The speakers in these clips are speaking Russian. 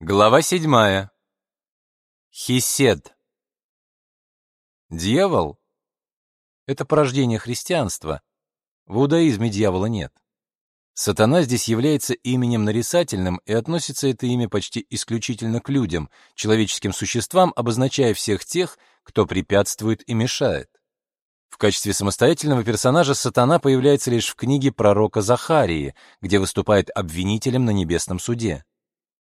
Глава седьмая. Хисед. Дьявол — это порождение христианства. В иудаизме дьявола нет. Сатана здесь является именем нарицательным, и относится это имя почти исключительно к людям, человеческим существам, обозначая всех тех, кто препятствует и мешает. В качестве самостоятельного персонажа Сатана появляется лишь в книге пророка Захарии, где выступает обвинителем на небесном суде.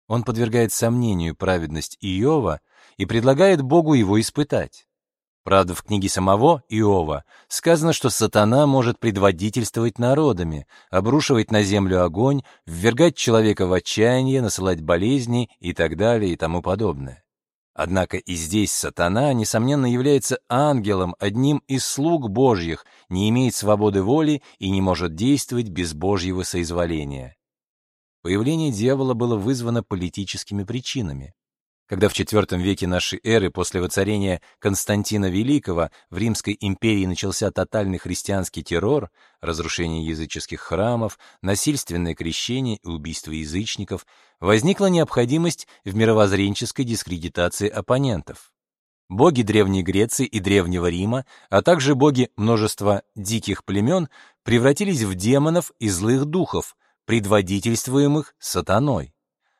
Он подвергает сомнению праведность Иова и предлагает Богу его испытать. Правда, в книге самого Иова сказано, что сатана может предводительствовать народами, обрушивать на землю огонь, ввергать человека в отчаяние, насылать болезни и так далее и тому подобное. Однако и здесь сатана, несомненно, является ангелом, одним из слуг Божьих, не имеет свободы воли и не может действовать без Божьего соизволения. Появление дьявола было вызвано политическими причинами. Когда в IV веке нашей эры после воцарения Константина Великого в Римской империи начался тотальный христианский террор, разрушение языческих храмов, насильственное крещение и убийство язычников, возникла необходимость в мировоззренческой дискредитации оппонентов. Боги Древней Греции и Древнего Рима, а также боги множества диких племен превратились в демонов и злых духов, предводительствуемых сатаной.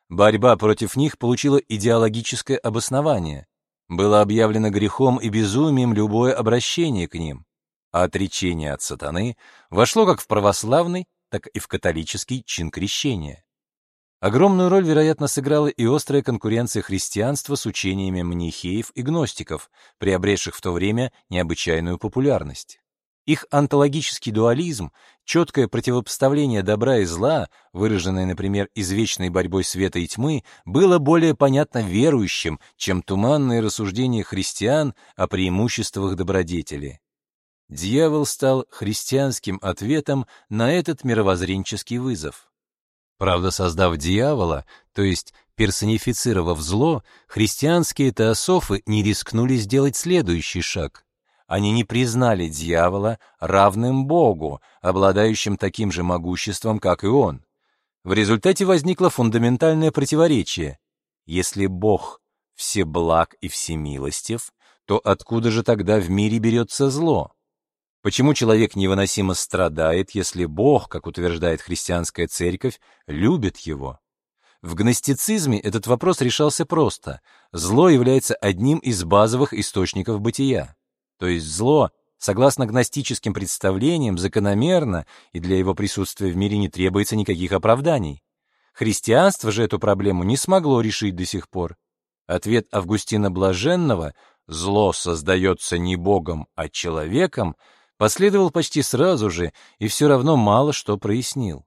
Борьба против них получила идеологическое обоснование. Было объявлено грехом и безумием любое обращение к ним, а отречение от сатаны вошло как в православный, так и в католический чин крещения. Огромную роль, вероятно, сыграла и острая конкуренция христианства с учениями манихеев и гностиков, приобретших в то время необычайную популярность. Их онтологический дуализм, четкое противопоставление добра и зла, выраженное, например, извечной борьбой света и тьмы, было более понятно верующим, чем туманные рассуждения христиан о преимуществах добродетели. Дьявол стал христианским ответом на этот мировоззренческий вызов. Правда, создав дьявола, то есть персонифицировав зло, христианские теософы не рискнули сделать следующий шаг они не признали дьявола равным Богу, обладающим таким же могуществом, как и он. В результате возникло фундаментальное противоречие. Если Бог всеблаг и всемилостив, то откуда же тогда в мире берется зло? Почему человек невыносимо страдает, если Бог, как утверждает христианская церковь, любит его? В гностицизме этот вопрос решался просто. Зло является одним из базовых источников бытия. То есть зло, согласно гностическим представлениям, закономерно, и для его присутствия в мире не требуется никаких оправданий. Христианство же эту проблему не смогло решить до сих пор. Ответ Августина Блаженного «зло создается не Богом, а человеком» последовал почти сразу же и все равно мало что прояснил.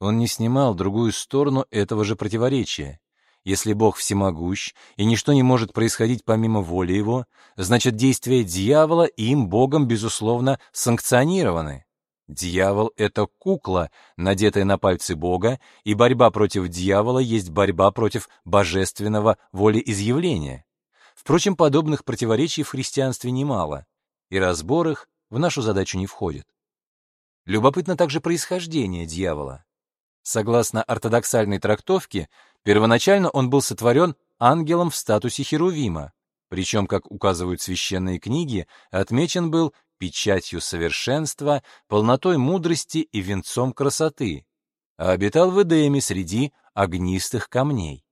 Он не снимал другую сторону этого же противоречия. Если Бог всемогущ, и ничто не может происходить помимо воли Его, значит, действия дьявола им, Богом, безусловно, санкционированы. Дьявол — это кукла, надетая на пальцы Бога, и борьба против дьявола есть борьба против божественного волеизъявления. Впрочем, подобных противоречий в христианстве немало, и разбор их в нашу задачу не входит. Любопытно также происхождение дьявола. Согласно ортодоксальной трактовке, Первоначально он был сотворен ангелом в статусе Херувима, причем, как указывают священные книги, отмечен был печатью совершенства, полнотой мудрости и венцом красоты, а обитал в Эдеме среди огнистых камней.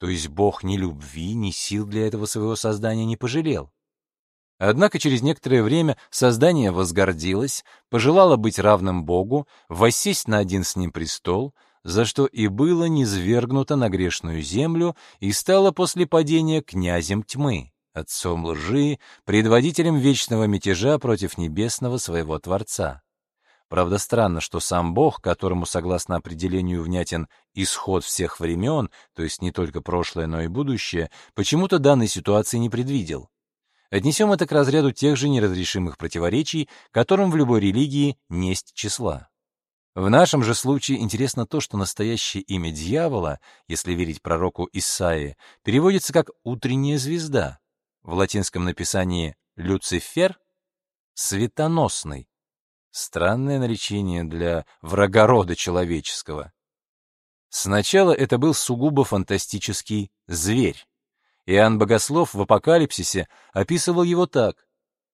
То есть Бог ни любви, ни сил для этого своего создания не пожалел. Однако через некоторое время создание возгордилось, пожелало быть равным Богу, воссесть на один с ним престол, за что и было низвергнуто на грешную землю и стало после падения князем тьмы, отцом лжи, предводителем вечного мятежа против небесного своего Творца. Правда, странно, что сам Бог, которому, согласно определению, внятен исход всех времен, то есть не только прошлое, но и будущее, почему-то данной ситуации не предвидел. Отнесем это к разряду тех же неразрешимых противоречий, которым в любой религии несть числа. В нашем же случае интересно то, что настоящее имя дьявола, если верить пророку Исаии, переводится как «утренняя звезда». В латинском написании «люцифер» — «светоносный». Странное наречение для врага рода человеческого. Сначала это был сугубо фантастический зверь. Иоанн Богослов в Апокалипсисе описывал его так.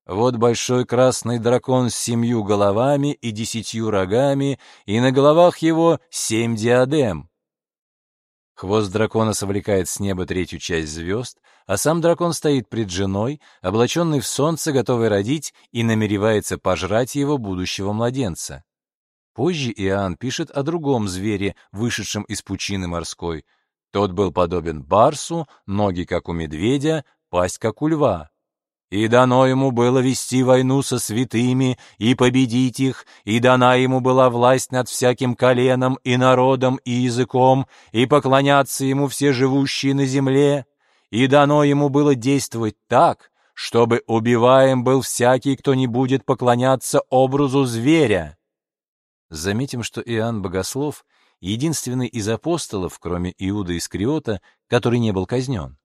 «Вот большой красный дракон с семью головами и десятью рогами, и на головах его семь диадем». Хвост дракона совлекает с неба третью часть звезд, а сам дракон стоит пред женой, облаченный в солнце, готовый родить, и намеревается пожрать его будущего младенца. Позже Иоанн пишет о другом звере, вышедшем из пучины морской. Тот был подобен барсу, ноги как у медведя, пасть как у льва. И дано ему было вести войну со святыми и победить их, и дана ему была власть над всяким коленом и народом и языком, и поклоняться ему все живущие на земле, и дано ему было действовать так, чтобы убиваем был всякий, кто не будет поклоняться образу зверя. Заметим, что Иоанн Богослов — единственный из апостолов, кроме Иуда Искриота, который не был казнен.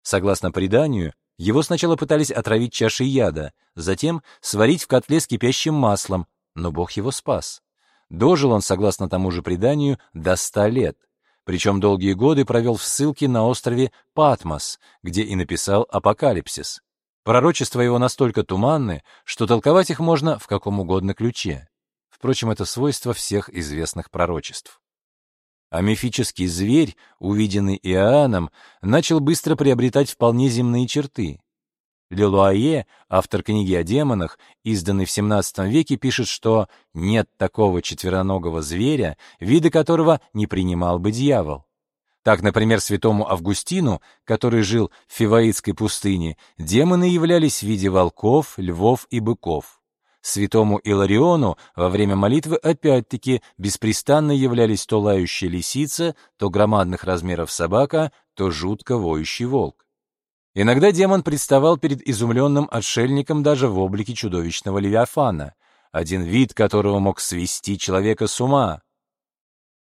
Согласно преданию, его сначала пытались отравить чашей яда, затем сварить в котле с кипящим маслом, но Бог его спас. Дожил он, согласно тому же преданию, до ста лет. Причем долгие годы провел в ссылке на острове Патмос, где и написал «Апокалипсис». Пророчества его настолько туманны, что толковать их можно в каком угодно ключе. Впрочем, это свойство всех известных пророчеств. А мифический зверь, увиденный Иоанном, начал быстро приобретать вполне земные черты. Лелуае, автор книги о демонах, изданный в XVII веке, пишет, что нет такого четвероногого зверя, вида которого не принимал бы дьявол. Так, например, святому Августину, который жил в Фиваитской пустыне, демоны являлись в виде волков, львов и быков. Святому Илариону во время молитвы опять-таки беспрестанно являлись то лающая лисица, то громадных размеров собака, то жутко воющий волк. Иногда демон представал перед изумленным отшельником даже в облике чудовищного левиафана, один вид которого мог свести человека с ума.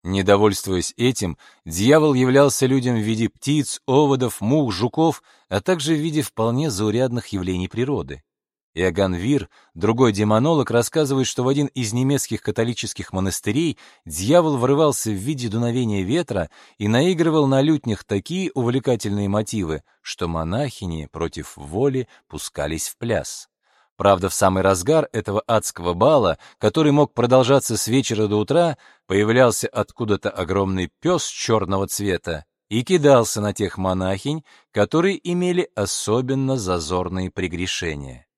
Недовольствуясь этим, дьявол являлся людям в виде птиц, оводов, мух, жуков, а также в виде вполне заурядных явлений природы. Иоганн Вир, другой демонолог, рассказывает, что в один из немецких католических монастырей дьявол врывался в виде дуновения ветра и наигрывал на лютнях такие увлекательные мотивы, что монахини против воли пускались в пляс. Правда, в самый разгар этого адского бала, который мог продолжаться с вечера до утра, появлялся откуда-то огромный пес черного цвета и кидался на тех монахинь, которые имели особенно зазорные прегрешения.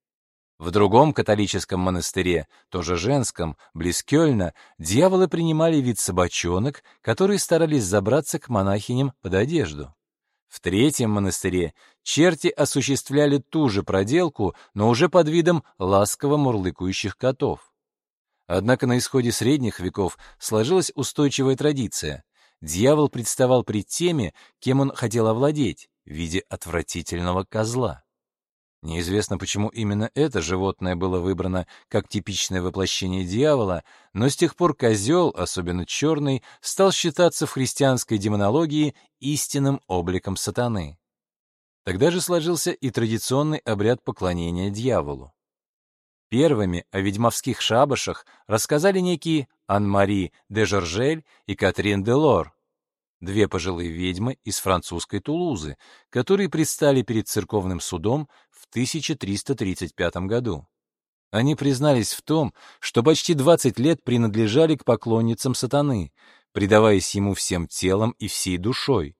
В другом католическом монастыре, тоже женском, близ Кёльна, дьяволы принимали вид собачонок, которые старались забраться к монахиням под одежду. В третьем монастыре черти осуществляли ту же проделку, но уже под видом ласково мурлыкающих котов. Однако на исходе средних веков сложилась устойчивая традиция. Дьявол представал пред теми, кем он хотел овладеть, в виде отвратительного козла. Неизвестно, почему именно это животное было выбрано как типичное воплощение дьявола, но с тех пор козел, особенно черный, стал считаться в христианской демонологии истинным обликом сатаны. Тогда же сложился и традиционный обряд поклонения дьяволу. Первыми о ведьмовских шабашах рассказали некие Ан-Мари де Жоржель и Катрин де Лор, две пожилые ведьмы из французской Тулузы, которые предстали перед церковным судом 1335 году. Они признались в том, что почти 20 лет принадлежали к поклонницам сатаны, предаваясь ему всем телом и всей душой.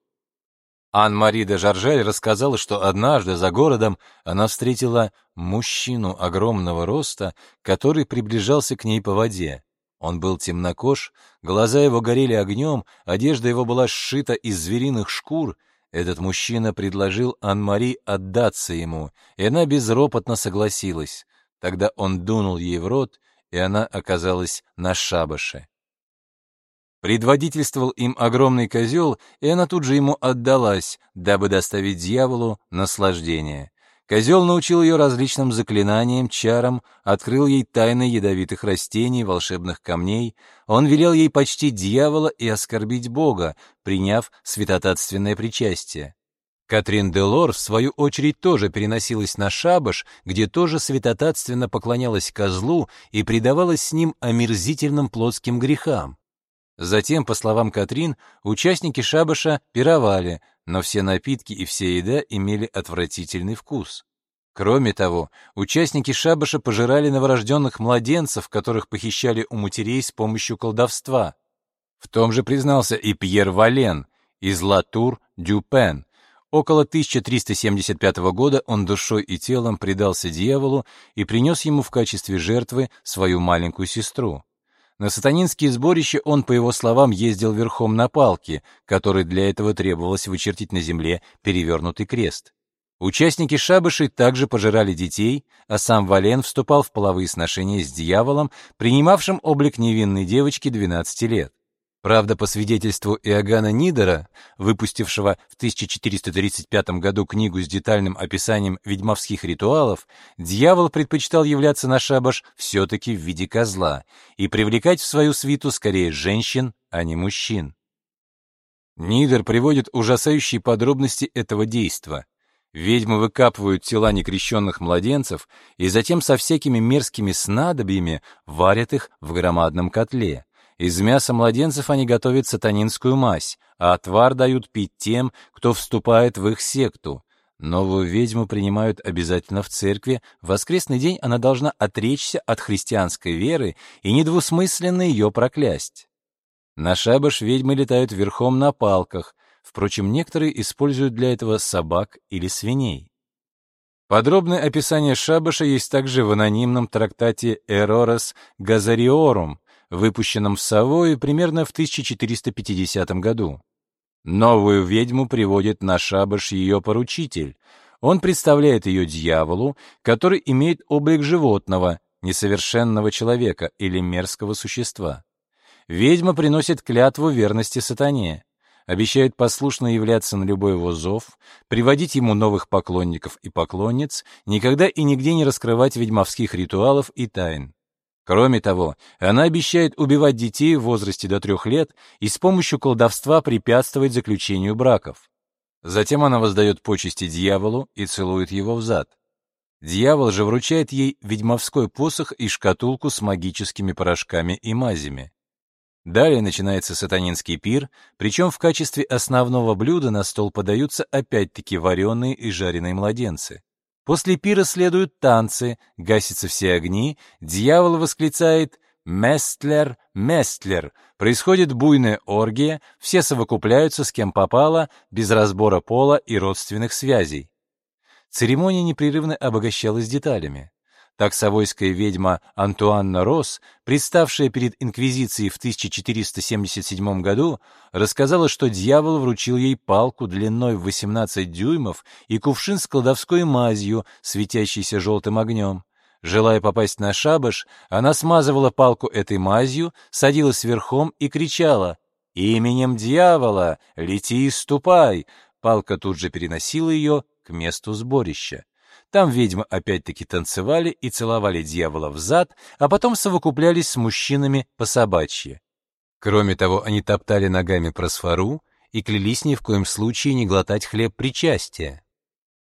Ан-Мари де Жаржель рассказала, что однажды за городом она встретила мужчину огромного роста, который приближался к ней по воде. Он был темнокож, глаза его горели огнем, одежда его была сшита из звериных шкур. Этот мужчина предложил Ан-Мари отдаться ему, и она безропотно согласилась. Тогда он дунул ей в рот, и она оказалась на шабаше. Предводительствовал им огромный козел, и она тут же ему отдалась, дабы доставить дьяволу наслаждение. Козел научил ее различным заклинаниям, чарам, открыл ей тайны ядовитых растений, волшебных камней. Он велел ей почтить дьявола и оскорбить Бога, приняв святотатственное причастие. Катрин Делор, в свою очередь, тоже переносилась на шабаш, где тоже святотатственно поклонялась козлу и предавалась с ним омерзительным плотским грехам. Затем, по словам Катрин, участники шабаша пировали, но все напитки и вся еда имели отвратительный вкус. Кроме того, участники шабаша пожирали новорожденных младенцев, которых похищали у матерей с помощью колдовства. В том же признался и Пьер Вален из Латур-Дюпен. Около 1375 года он душой и телом предался дьяволу и принес ему в качестве жертвы свою маленькую сестру. На сатанинские сборища он, по его словам, ездил верхом на палке, которой для этого требовалось вычертить на земле перевернутый крест. Участники шабышей также пожирали детей, а сам Вален вступал в половые сношения с дьяволом, принимавшим облик невинной девочки 12 лет. Правда, по свидетельству Иоганна Нидера, выпустившего в 1435 году книгу с детальным описанием ведьмовских ритуалов, дьявол предпочитал являться на шабаш все-таки в виде козла и привлекать в свою свиту скорее женщин, а не мужчин. Нидер приводит ужасающие подробности этого действа. Ведьмы выкапывают тела некрещенных младенцев и затем со всякими мерзкими снадобьями варят их в громадном котле. Из мяса младенцев они готовят сатанинскую мазь, а отвар дают пить тем, кто вступает в их секту. Новую ведьму принимают обязательно в церкви, в воскресный день она должна отречься от христианской веры и недвусмысленно ее проклясть. На шабаш ведьмы летают верхом на палках, Впрочем, некоторые используют для этого собак или свиней. Подробное описание шабаша есть также в анонимном трактате «Эророс Газариорум», выпущенном в Савое примерно в 1450 году. Новую ведьму приводит на шабаш ее поручитель. Он представляет ее дьяволу, который имеет облик животного, несовершенного человека или мерзкого существа. Ведьма приносит клятву верности сатане обещает послушно являться на любой его зов, приводить ему новых поклонников и поклонниц, никогда и нигде не раскрывать ведьмовских ритуалов и тайн. Кроме того, она обещает убивать детей в возрасте до трех лет и с помощью колдовства препятствовать заключению браков. Затем она воздает почести дьяволу и целует его в зад. Дьявол же вручает ей ведьмовской посох и шкатулку с магическими порошками и мазями. Далее начинается сатанинский пир, причем в качестве основного блюда на стол подаются опять-таки вареные и жареные младенцы. После пира следуют танцы, гасятся все огни, дьявол восклицает «Местлер, Местлер!» Происходит буйная оргия, все совокупляются с кем попало, без разбора пола и родственных связей. Церемония непрерывно обогащалась деталями. Так савойская ведьма Антуанна Росс, представшая перед инквизицией в 1477 году, рассказала, что дьявол вручил ей палку длиной в 18 дюймов и кувшин с кладовской мазью, светящейся желтым огнем. Желая попасть на шабаш, она смазывала палку этой мазью, садилась верхом и кричала «Именем дьявола! Лети и ступай!» Палка тут же переносила ее к месту сборища. Там ведьмы опять-таки танцевали и целовали дьявола в зад, а потом совокуплялись с мужчинами по собачьи. Кроме того, они топтали ногами просфору и клялись ни в коем случае не глотать хлеб причастия.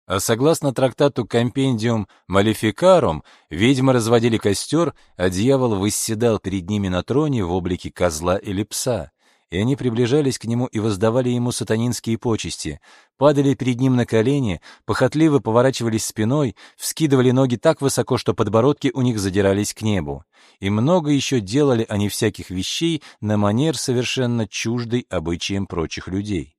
А согласно трактату Компендиум Малификарум, ведьмы разводили костер, а дьявол восседал перед ними на троне в облике козла или пса и они приближались к нему и воздавали ему сатанинские почести, падали перед ним на колени, похотливо поворачивались спиной, вскидывали ноги так высоко, что подбородки у них задирались к небу. И много еще делали они всяких вещей на манер совершенно чуждой обычаям прочих людей.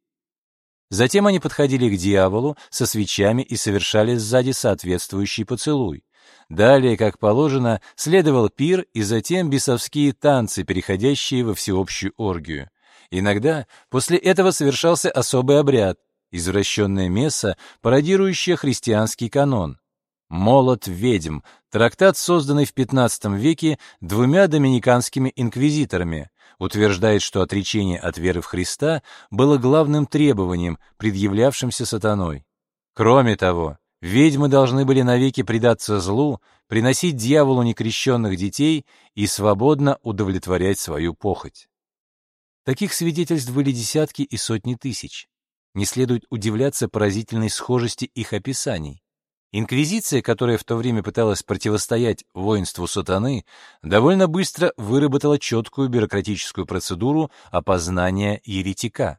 Затем они подходили к дьяволу со свечами и совершали сзади соответствующий поцелуй. Далее, как положено, следовал пир и затем бесовские танцы, переходящие во всеобщую оргию. Иногда после этого совершался особый обряд, извращенное месса, пародирующее христианский канон. «Молот ведьм» — трактат, созданный в XV веке двумя доминиканскими инквизиторами, утверждает, что отречение от веры в Христа было главным требованием, предъявлявшимся сатаной. Кроме того, ведьмы должны были навеки предаться злу, приносить дьяволу некрещенных детей и свободно удовлетворять свою похоть. Таких свидетельств были десятки и сотни тысяч. Не следует удивляться поразительной схожести их описаний. Инквизиция, которая в то время пыталась противостоять воинству сатаны, довольно быстро выработала четкую бюрократическую процедуру опознания еретика.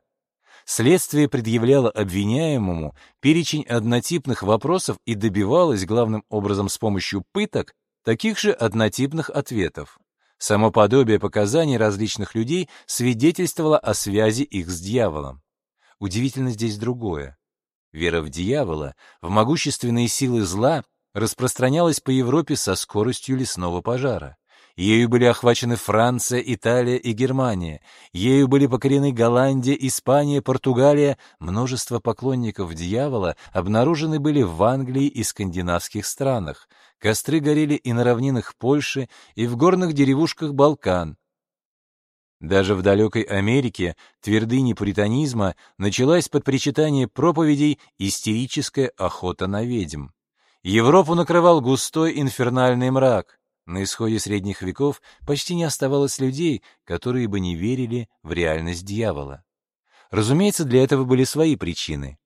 Следствие предъявляло обвиняемому перечень однотипных вопросов и добивалось главным образом с помощью пыток таких же однотипных ответов. Само подобие показаний различных людей свидетельствовало о связи их с дьяволом. Удивительно здесь другое. Вера в дьявола, в могущественные силы зла распространялась по Европе со скоростью лесного пожара. Ею были охвачены Франция, Италия и Германия. Ею были покорены Голландия, Испания, Португалия. Множество поклонников дьявола обнаружены были в Англии и скандинавских странах. Костры горели и на равнинах Польши, и в горных деревушках Балкан. Даже в далекой Америке твердыни пуританизма началась под причитание проповедей истерическая охота на ведьм. Европу накрывал густой инфернальный мрак. На исходе средних веков почти не оставалось людей, которые бы не верили в реальность дьявола. Разумеется, для этого были свои причины.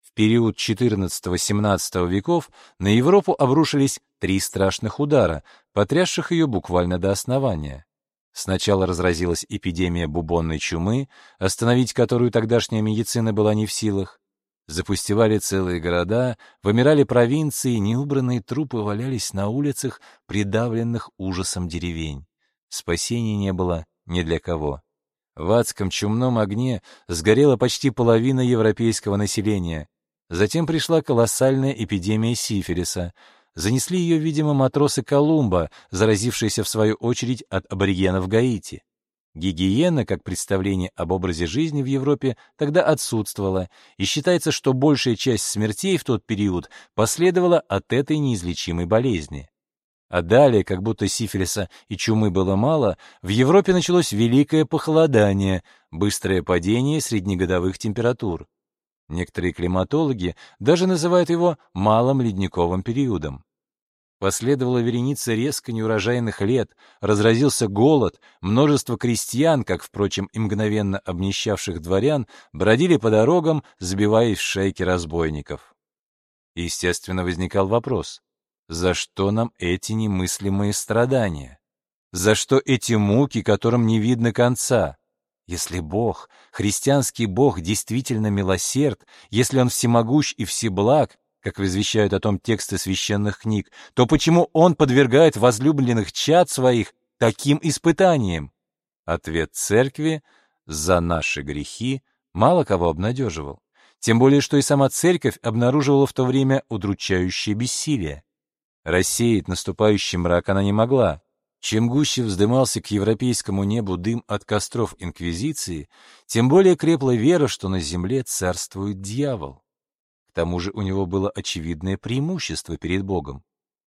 В период XIV-XVII веков на Европу обрушились три страшных удара, потрясших ее буквально до основания. Сначала разразилась эпидемия бубонной чумы, остановить которую тогдашняя медицина была не в силах. Запустевали целые города, вымирали провинции, неубранные трупы валялись на улицах, придавленных ужасом деревень. Спасения не было ни для кого. В адском чумном огне сгорела почти половина европейского населения. Затем пришла колоссальная эпидемия сифилиса — Занесли ее, видимо, матросы Колумба, заразившиеся в свою очередь от аборигенов Гаити. Гигиена, как представление об образе жизни в Европе, тогда отсутствовала, и считается, что большая часть смертей в тот период последовала от этой неизлечимой болезни. А далее, как будто сифилиса и чумы было мало, в Европе началось великое похолодание, быстрое падение среднегодовых температур. Некоторые климатологи даже называют его малым ледниковым периодом. Последовала вереница резко неурожайных лет, разразился голод, множество крестьян, как, впрочем, и мгновенно обнищавших дворян, бродили по дорогам, сбиваясь в шейки разбойников. Естественно, возникал вопрос, за что нам эти немыслимые страдания? За что эти муки, которым не видно конца? Если Бог, христианский Бог, действительно милосерд, если Он всемогущ и всеблаг, как возвещают о том тексты священных книг, то почему Он подвергает возлюбленных чад своих таким испытаниям? Ответ церкви «за наши грехи» мало кого обнадеживал. Тем более, что и сама церковь обнаруживала в то время удручающее бессилие. Рассеять наступающий мрак она не могла. Чем гуще вздымался к европейскому небу дым от костров Инквизиции, тем более крепла вера, что на земле царствует дьявол. Тому же у него было очевидное преимущество перед Богом.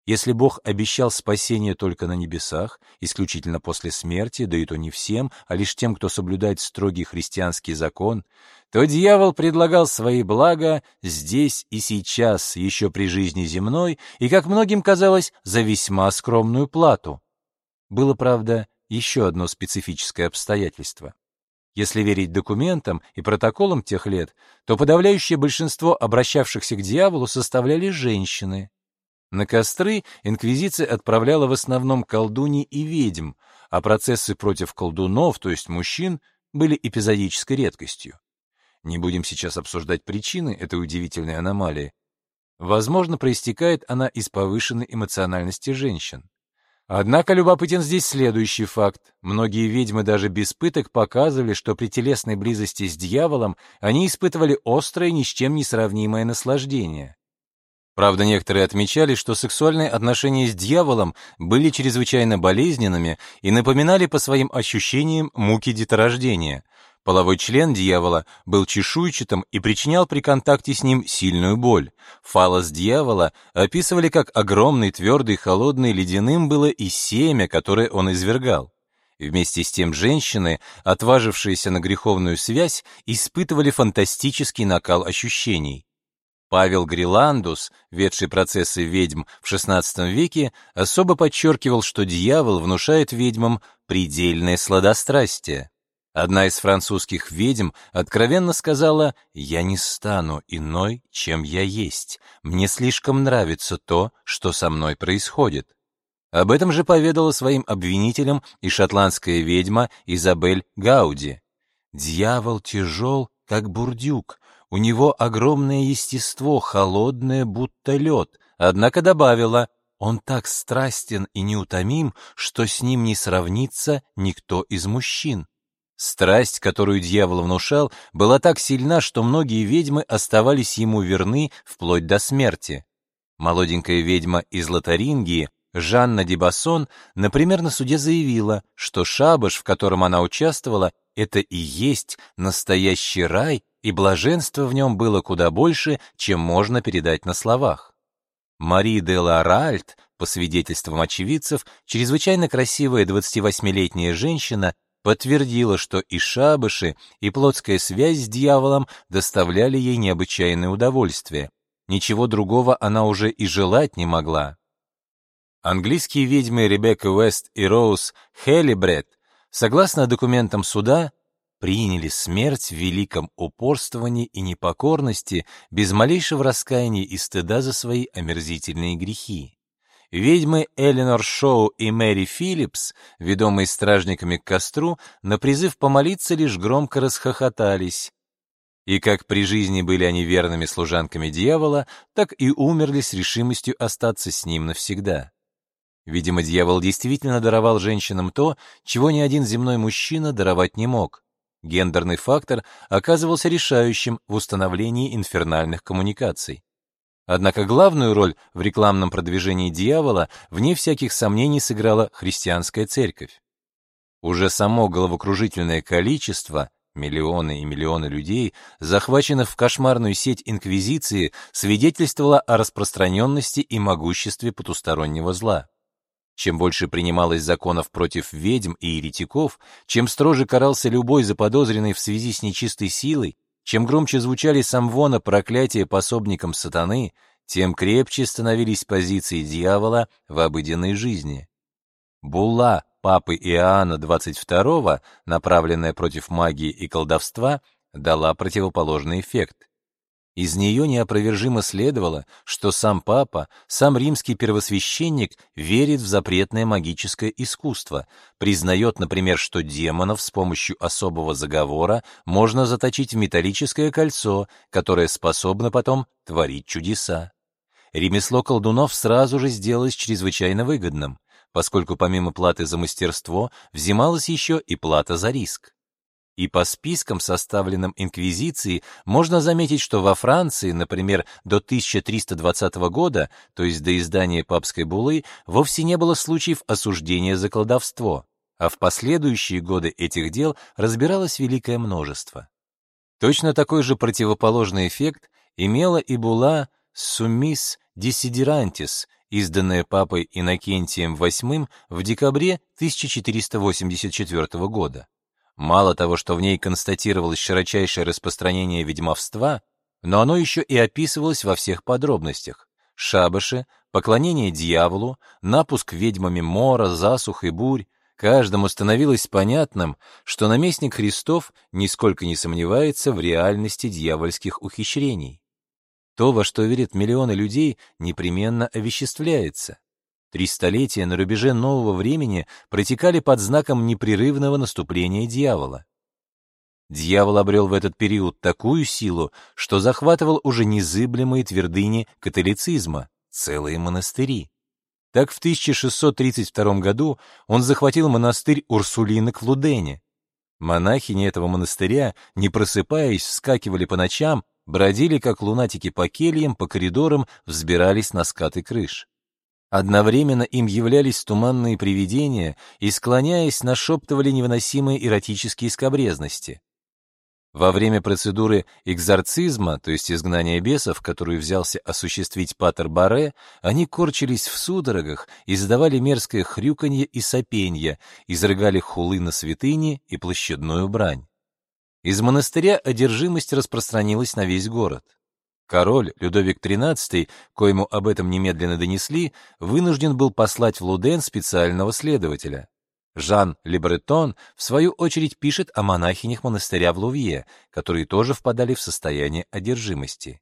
Если Бог обещал спасение только на небесах, исключительно после смерти, да и то не всем, а лишь тем, кто соблюдает строгий христианский закон, то дьявол предлагал свои блага здесь и сейчас, еще при жизни земной, и, как многим казалось, за весьма скромную плату. Было, правда, еще одно специфическое обстоятельство. Если верить документам и протоколам тех лет, то подавляющее большинство обращавшихся к дьяволу составляли женщины. На костры инквизиция отправляла в основном колдуни и ведьм, а процессы против колдунов, то есть мужчин, были эпизодической редкостью. Не будем сейчас обсуждать причины этой удивительной аномалии. Возможно, проистекает она из повышенной эмоциональности женщин. Однако любопытен здесь следующий факт. Многие ведьмы даже без пыток показывали, что при телесной близости с дьяволом они испытывали острое, ни с чем не сравнимое наслаждение. Правда, некоторые отмечали, что сексуальные отношения с дьяволом были чрезвычайно болезненными и напоминали по своим ощущениям муки деторождения. Половой член дьявола был чешуйчатым и причинял при контакте с ним сильную боль. Фалос дьявола описывали как огромный, твердый, холодный, ледяным было и семя, которое он извергал. Вместе с тем женщины, отважившиеся на греховную связь, испытывали фантастический накал ощущений. Павел Гриландус, ведший процессы ведьм в XVI веке, особо подчеркивал, что дьявол внушает ведьмам предельное сладострастие. Одна из французских ведьм откровенно сказала «Я не стану иной, чем я есть. Мне слишком нравится то, что со мной происходит». Об этом же поведала своим обвинителям и шотландская ведьма Изабель Гауди. «Дьявол тяжел, как бурдюк, у него огромное естество, холодное, будто лед», однако добавила «Он так страстен и неутомим, что с ним не сравнится никто из мужчин». Страсть, которую дьявол внушал, была так сильна, что многие ведьмы оставались ему верны вплоть до смерти. Молоденькая ведьма из Лотарингии, Жанна Дебассон, например, на суде заявила, что шабаш, в котором она участвовала, это и есть настоящий рай, и блаженство в нем было куда больше, чем можно передать на словах. Мари де ла Ральт, по свидетельствам очевидцев, чрезвычайно красивая 28-летняя женщина, подтвердила, что и шабыши, и плотская связь с дьяволом доставляли ей необычайное удовольствие. Ничего другого она уже и желать не могла. Английские ведьмы Ребекка Уэст и Роуз Хеллибред, согласно документам суда, приняли смерть в великом упорствовании и непокорности, без малейшего раскаяния и стыда за свои омерзительные грехи. Ведьмы Эленор Шоу и Мэри Филлипс, ведомые стражниками к костру, на призыв помолиться лишь громко расхохотались. И как при жизни были они верными служанками дьявола, так и умерли с решимостью остаться с ним навсегда. Видимо, дьявол действительно даровал женщинам то, чего ни один земной мужчина даровать не мог. Гендерный фактор оказывался решающим в установлении инфернальных коммуникаций. Однако главную роль в рекламном продвижении дьявола, вне всяких сомнений, сыграла христианская церковь. Уже само головокружительное количество, миллионы и миллионы людей, захваченных в кошмарную сеть инквизиции, свидетельствовало о распространенности и могуществе потустороннего зла. Чем больше принималось законов против ведьм и еретиков, чем строже карался любой заподозренный в связи с нечистой силой, чем громче звучали самвона проклятия пособникам сатаны, тем крепче становились позиции дьявола в обыденной жизни. Булла папы Иоанна XXII, направленная против магии и колдовства, дала противоположный эффект. Из нее неопровержимо следовало, что сам папа, сам римский первосвященник верит в запретное магическое искусство, признает, например, что демонов с помощью особого заговора можно заточить в металлическое кольцо, которое способно потом творить чудеса. Ремесло колдунов сразу же сделалось чрезвычайно выгодным, поскольку помимо платы за мастерство взималась еще и плата за риск. И по спискам, составленным Инквизицией, можно заметить, что во Франции, например, до 1320 года, то есть до издания папской буллы, вовсе не было случаев осуждения за колдовство, а в последующие годы этих дел разбиралось великое множество. Точно такой же противоположный эффект имела и булла «Summis Desiderantis», изданная папой Иннокентием VIII в декабре 1484 года. Мало того, что в ней констатировалось широчайшее распространение ведьмовства, но оно еще и описывалось во всех подробностях. Шабаши, поклонение дьяволу, напуск ведьмами мора, засух и бурь. Каждому становилось понятным, что наместник Христов нисколько не сомневается в реальности дьявольских ухищрений. То, во что верят миллионы людей, непременно овеществляется. Три столетия на рубеже нового времени протекали под знаком непрерывного наступления дьявола. Дьявол обрел в этот период такую силу, что захватывал уже незыблемые твердыни католицизма, целые монастыри. Так в 1632 году он захватил монастырь Урсулинок в Лудене. Монахини этого монастыря, не просыпаясь, вскакивали по ночам, бродили как лунатики по кельям, по коридорам, взбирались на скаты крыш. Одновременно им являлись туманные привидения и, склоняясь, нашептывали невыносимые эротические скобрезности. Во время процедуры экзорцизма, то есть изгнания бесов, которую взялся осуществить Патер Баре, они корчились в судорогах, издавали мерзкое хрюканье и сопенье, изрыгали хулы на святыни и площадную брань. Из монастыря одержимость распространилась на весь город. Король Людовик XIII, коему об этом немедленно донесли, вынужден был послать в Луден специального следователя. Жан Лебретон, в свою очередь, пишет о монахинях монастыря в Лувье, которые тоже впадали в состояние одержимости.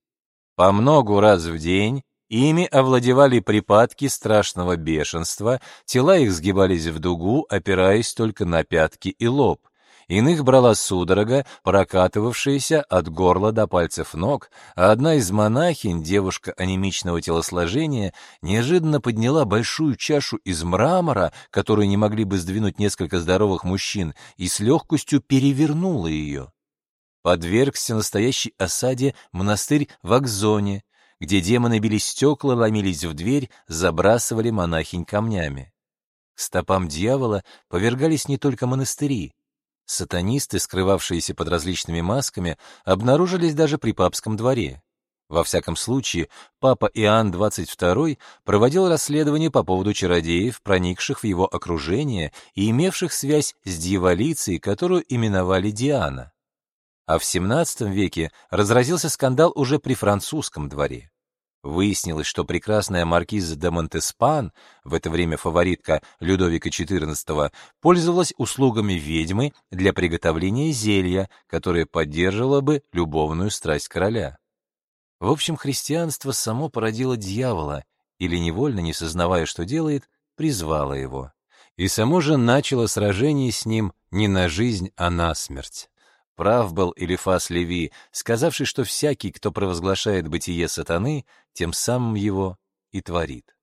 По многу раз в день ими овладевали припадки страшного бешенства, тела их сгибались в дугу, опираясь только на пятки и лоб. Иных брала судорога, прокатывавшаяся от горла до пальцев ног, а одна из монахинь, девушка анемичного телосложения, неожиданно подняла большую чашу из мрамора, которую не могли бы сдвинуть несколько здоровых мужчин, и с легкостью перевернула ее. Подвергся настоящей осаде монастырь в Акзоне, где демоны били стекла, ломились в дверь, забрасывали монахинь камнями. К стопам дьявола повергались не только монастыри. Сатанисты, скрывавшиеся под различными масками, обнаружились даже при папском дворе. Во всяком случае, папа Иоанн XXII проводил расследование по поводу чародеев, проникших в его окружение и имевших связь с дьяволицей, которую именовали Диана. А в XVII веке разразился скандал уже при французском дворе. Выяснилось, что прекрасная маркиза де Монтеспан, в это время фаворитка Людовика XIV, пользовалась услугами ведьмы для приготовления зелья, которое поддерживало бы любовную страсть короля. В общем, христианство само породило дьявола, или невольно, не сознавая, что делает, призвало его. И само же начало сражение с ним не на жизнь, а на смерть. Прав был Илифас Леви, сказавший, что всякий, кто провозглашает бытие сатаны, тем самым его и творит.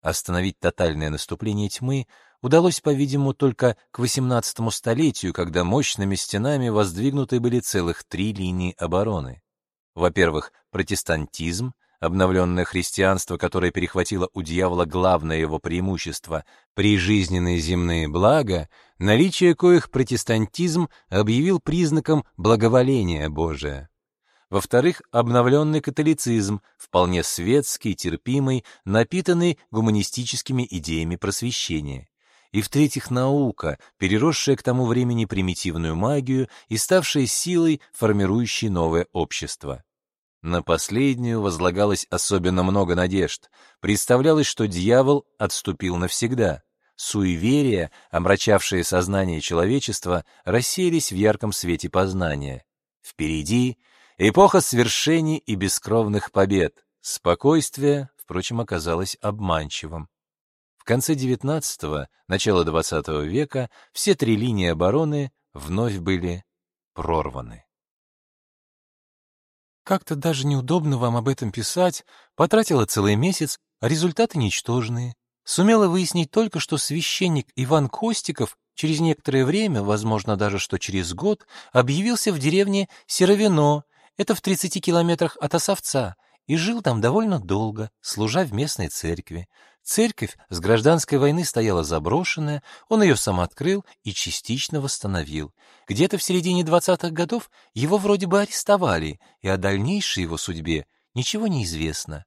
Остановить тотальное наступление тьмы удалось, по-видимому, только к XVIII столетию, когда мощными стенами воздвигнуты были целых три линии обороны. Во-первых, протестантизм — Обновленное христианство, которое перехватило у дьявола главное его преимущество — прижизненные земные блага, наличие коих протестантизм объявил признаком благоволения Божия. Во-вторых, обновленный католицизм, вполне светский, терпимый, напитанный гуманистическими идеями просвещения. И в-третьих, наука, переросшая к тому времени примитивную магию и ставшая силой, формирующей новое общество. На последнюю возлагалось особенно много надежд. Представлялось, что дьявол отступил навсегда. Суеверия, омрачавшие сознание человечества, рассеялись в ярком свете познания. Впереди эпоха свершений и бескровных побед. Спокойствие, впрочем, оказалось обманчивым. В конце XIX – начало XX века все три линии обороны вновь были прорваны. Как-то даже неудобно вам об этом писать. Потратила целый месяц, а результаты ничтожные. Сумела выяснить только, что священник Иван Костиков через некоторое время, возможно даже что через год, объявился в деревне Серовино, это в 30 километрах от Осовца, и жил там довольно долго, служа в местной церкви. Церковь с гражданской войны стояла заброшенная, он ее сам открыл и частично восстановил. Где-то в середине 20-х годов его вроде бы арестовали, и о дальнейшей его судьбе ничего не известно.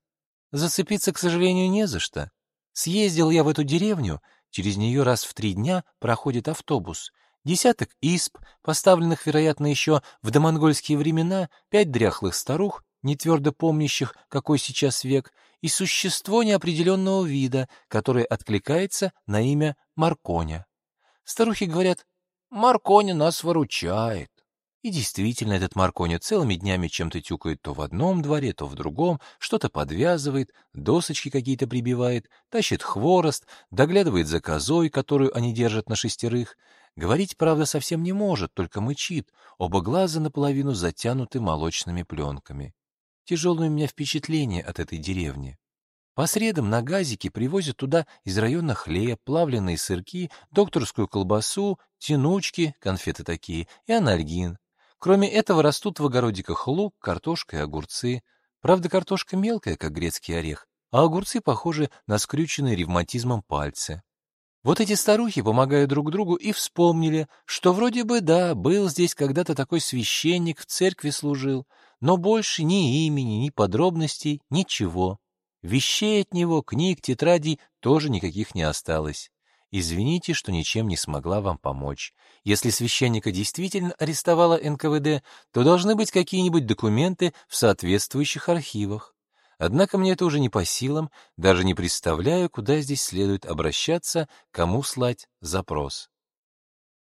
Зацепиться, к сожалению, не за что. Съездил я в эту деревню, через нее раз в три дня проходит автобус. Десяток исп, поставленных, вероятно, еще в домонгольские времена, пять дряхлых старух, не твердо помнящих, какой сейчас век, и существо неопределенного вида, которое откликается на имя Марконя. Старухи говорят, «Марконя нас выручает». И действительно, этот Марконя целыми днями чем-то тюкает то в одном дворе, то в другом, что-то подвязывает, досочки какие-то прибивает, тащит хворост, доглядывает за козой, которую они держат на шестерых. Говорить, правда, совсем не может, только мычит, оба глаза наполовину затянуты молочными пленками. Тяжелое у меня впечатление от этой деревни. По средам на газике привозят туда из района хлеб, плавленые сырки, докторскую колбасу, тянучки, конфеты такие, и анальгин. Кроме этого растут в огородиках лук, картошка и огурцы. Правда, картошка мелкая, как грецкий орех, а огурцы похожи на скрюченные ревматизмом пальцы. Вот эти старухи помогают друг другу и вспомнили, что вроде бы, да, был здесь когда-то такой священник, в церкви служил, но больше ни имени, ни подробностей, ничего. Вещей от него, книг, тетрадей тоже никаких не осталось. Извините, что ничем не смогла вам помочь. Если священника действительно арестовала НКВД, то должны быть какие-нибудь документы в соответствующих архивах. Однако мне это уже не по силам, даже не представляю, куда здесь следует обращаться, кому слать запрос.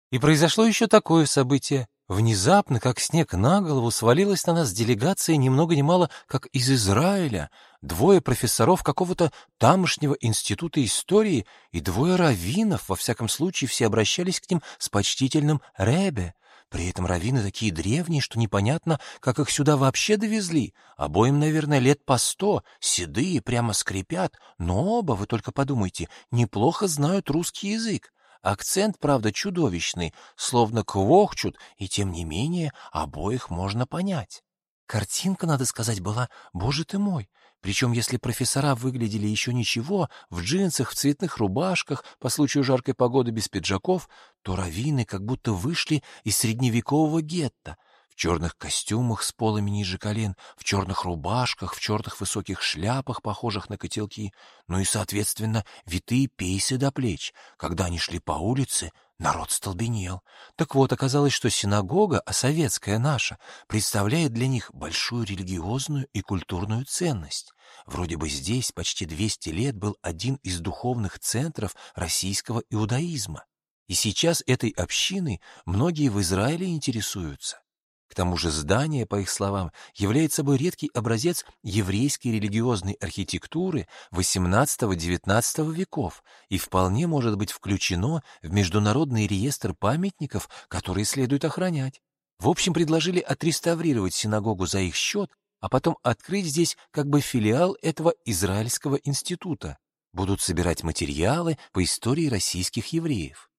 И произошло еще такое событие. Внезапно, как снег на голову, свалилась на нас делегация ни много ни мало, как из Израиля, двое профессоров какого-то тамошнего института истории и двое раввинов, во всяком случае все обращались к ним с почтительным «ребе». При этом раввины такие древние, что непонятно, как их сюда вообще довезли. Обоим, наверное, лет по сто, седые, прямо скрипят, но оба, вы только подумайте, неплохо знают русский язык. Акцент, правда, чудовищный, словно квохчут, и тем не менее обоих можно понять. Картинка, надо сказать, была, боже ты мой, причем если профессора выглядели еще ничего, в джинсах, в цветных рубашках, по случаю жаркой погоды без пиджаков, то раввины как будто вышли из средневекового гетто, в черных костюмах с полами ниже колен, в черных рубашках, в черных высоких шляпах, похожих на котелки, ну и, соответственно, витые пейсы до плеч. Когда они шли по улице, народ столбенел. Так вот, оказалось, что синагога, а советская наша, представляет для них большую религиозную и культурную ценность. Вроде бы здесь почти 200 лет был один из духовных центров российского иудаизма. И сейчас этой общиной многие в Израиле интересуются. К тому же здание, по их словам, является собой редкий образец еврейской религиозной архитектуры XVIII-XIX веков и вполне может быть включено в международный реестр памятников, которые следует охранять. В общем, предложили отреставрировать синагогу за их счет, а потом открыть здесь как бы филиал этого Израильского института. Будут собирать материалы по истории российских евреев.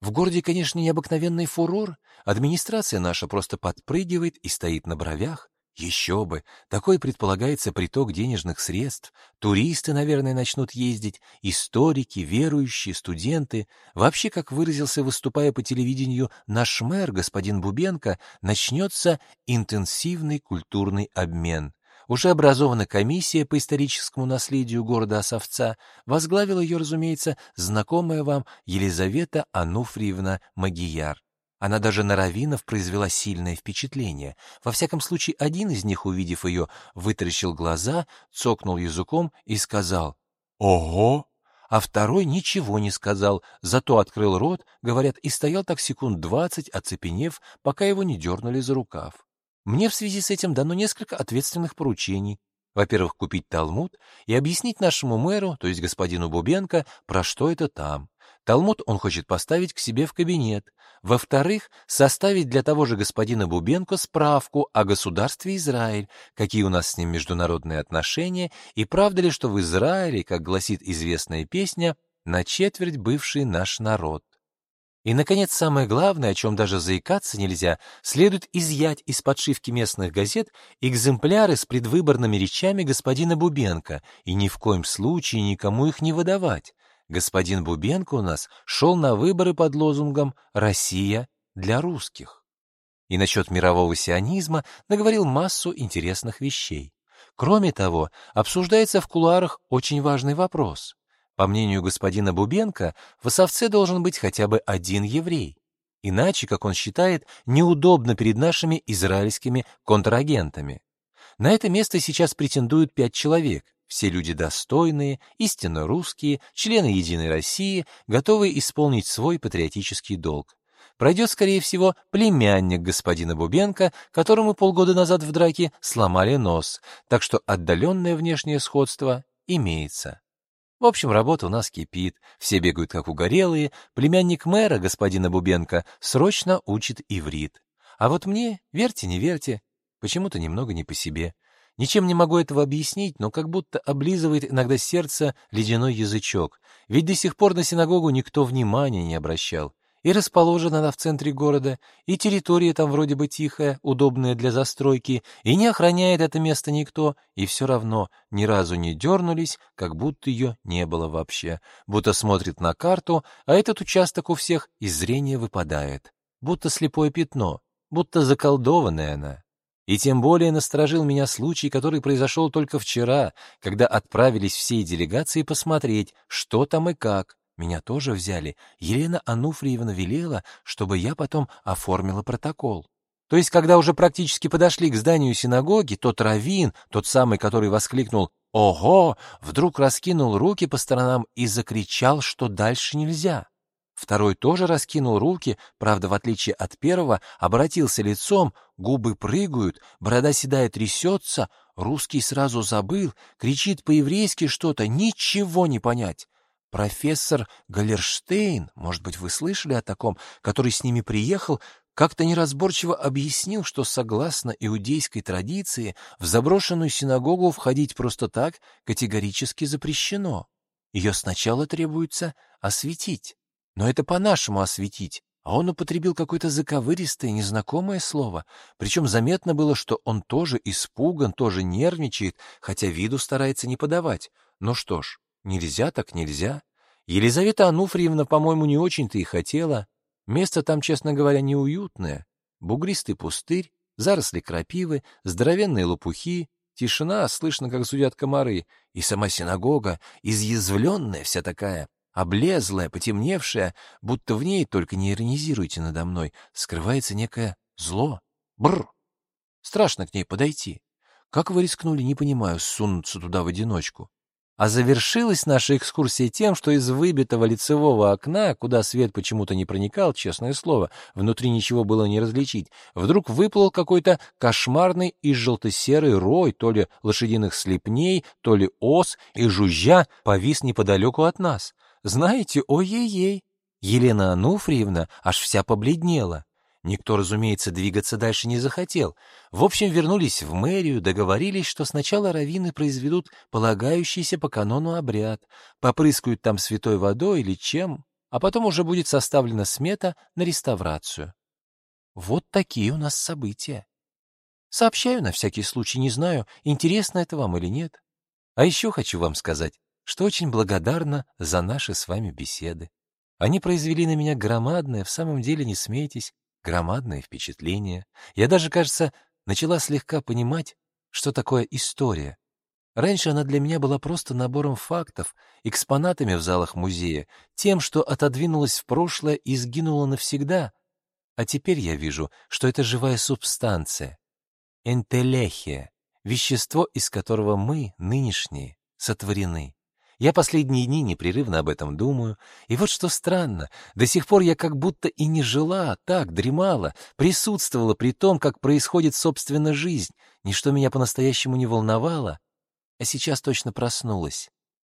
В городе, конечно, необыкновенный фурор. Администрация наша просто подпрыгивает и стоит на бровях. Еще бы, такой предполагается приток денежных средств. Туристы, наверное, начнут ездить, историки, верующие, студенты. Вообще, как выразился, выступая по телевидению наш мэр, господин Бубенко, начнется интенсивный культурный обмен. Уже образована комиссия по историческому наследию города Осовца, возглавила ее, разумеется, знакомая вам Елизавета Ануфриевна Магияр. Она даже на раввинов произвела сильное впечатление. Во всяком случае, один из них, увидев ее, вытаращил глаза, цокнул языком и сказал «Ого!» А второй ничего не сказал, зато открыл рот, говорят, и стоял так секунд двадцать, оцепенев, пока его не дернули за рукав. Мне в связи с этим дано несколько ответственных поручений. Во-первых, купить Талмуд и объяснить нашему мэру, то есть господину Бубенко, про что это там. Талмуд он хочет поставить к себе в кабинет. Во-вторых, составить для того же господина Бубенко справку о государстве Израиль, какие у нас с ним международные отношения, и правда ли, что в Израиле, как гласит известная песня, на четверть бывший наш народ. И, наконец, самое главное, о чем даже заикаться нельзя, следует изъять из подшивки местных газет экземпляры с предвыборными речами господина Бубенко и ни в коем случае никому их не выдавать. Господин Бубенко у нас шел на выборы под лозунгом «Россия для русских». И насчет мирового сионизма наговорил массу интересных вещей. Кроме того, обсуждается в кулуарах очень важный вопрос. По мнению господина Бубенко, в Осовце должен быть хотя бы один еврей. Иначе, как он считает, неудобно перед нашими израильскими контрагентами. На это место сейчас претендуют пять человек. Все люди достойные, истинно русские, члены Единой России, готовые исполнить свой патриотический долг. Пройдет, скорее всего, племянник господина Бубенко, которому полгода назад в драке сломали нос, так что отдаленное внешнее сходство имеется. В общем, работа у нас кипит, все бегают как угорелые, племянник мэра, господина Бубенко, срочно учит иврит. А вот мне, верьте, не верьте, почему-то немного не по себе. Ничем не могу этого объяснить, но как будто облизывает иногда сердце ледяной язычок, ведь до сих пор на синагогу никто внимания не обращал. И расположена она в центре города, и территория там вроде бы тихая, удобная для застройки, и не охраняет это место никто, и все равно ни разу не дернулись, как будто ее не было вообще, будто смотрит на карту, а этот участок у всех из зрения выпадает, будто слепое пятно, будто заколдованная она. И тем более насторожил меня случай, который произошел только вчера, когда отправились всей делегации посмотреть, что там и как. Меня тоже взяли. Елена Ануфриевна велела, чтобы я потом оформила протокол. То есть, когда уже практически подошли к зданию синагоги, тот раввин, тот самый, который воскликнул «Ого!», вдруг раскинул руки по сторонам и закричал, что дальше нельзя. Второй тоже раскинул руки, правда, в отличие от первого, обратился лицом, губы прыгают, борода седая трясется, русский сразу забыл, кричит по-еврейски что-то, ничего не понять. Профессор Галерштейн, может быть, вы слышали о таком, который с ними приехал, как-то неразборчиво объяснил, что согласно иудейской традиции в заброшенную синагогу входить просто так категорически запрещено. Ее сначала требуется осветить. Но это по-нашему осветить. А он употребил какое-то заковыристое, незнакомое слово. Причем заметно было, что он тоже испуган, тоже нервничает, хотя виду старается не подавать. Ну что ж, нельзя так нельзя. Елизавета Ануфриевна, по-моему, не очень-то и хотела. Место там, честно говоря, неуютное. Бугристый пустырь, заросли крапивы, здоровенные лопухи, тишина, слышно, как зудят комары, и сама синагога, изъязвленная вся такая, облезлая, потемневшая, будто в ней, только не иронизируйте надо мной, скрывается некое зло. Бр! Страшно к ней подойти. Как вы рискнули, не понимаю, сунуться туда в одиночку? А завершилась наша экскурсия тем, что из выбитого лицевого окна, куда свет почему-то не проникал, честное слово, внутри ничего было не различить, вдруг выплыл какой-то кошмарный и желто-серый рой то ли лошадиных слепней, то ли ос, и жужжа повис неподалеку от нас. Знаете, ой-ей-ей, Елена Ануфриевна аж вся побледнела. Никто, разумеется, двигаться дальше не захотел. В общем, вернулись в мэрию, договорились, что сначала раввины произведут полагающийся по канону обряд, попрыскают там святой водой или чем, а потом уже будет составлена смета на реставрацию. Вот такие у нас события. Сообщаю на всякий случай, не знаю, интересно это вам или нет. А еще хочу вам сказать, что очень благодарна за наши с вами беседы. Они произвели на меня громадное, в самом деле не смейтесь, громадное впечатление. Я даже, кажется, начала слегка понимать, что такое история. Раньше она для меня была просто набором фактов, экспонатами в залах музея, тем, что отодвинулось в прошлое и сгинуло навсегда. А теперь я вижу, что это живая субстанция, энтелехия, вещество, из которого мы, нынешние, сотворены. Я последние дни непрерывно об этом думаю, и вот что странно, до сих пор я как будто и не жила, так, дремала, присутствовала при том, как происходит собственно жизнь, ничто меня по-настоящему не волновало, а сейчас точно проснулась.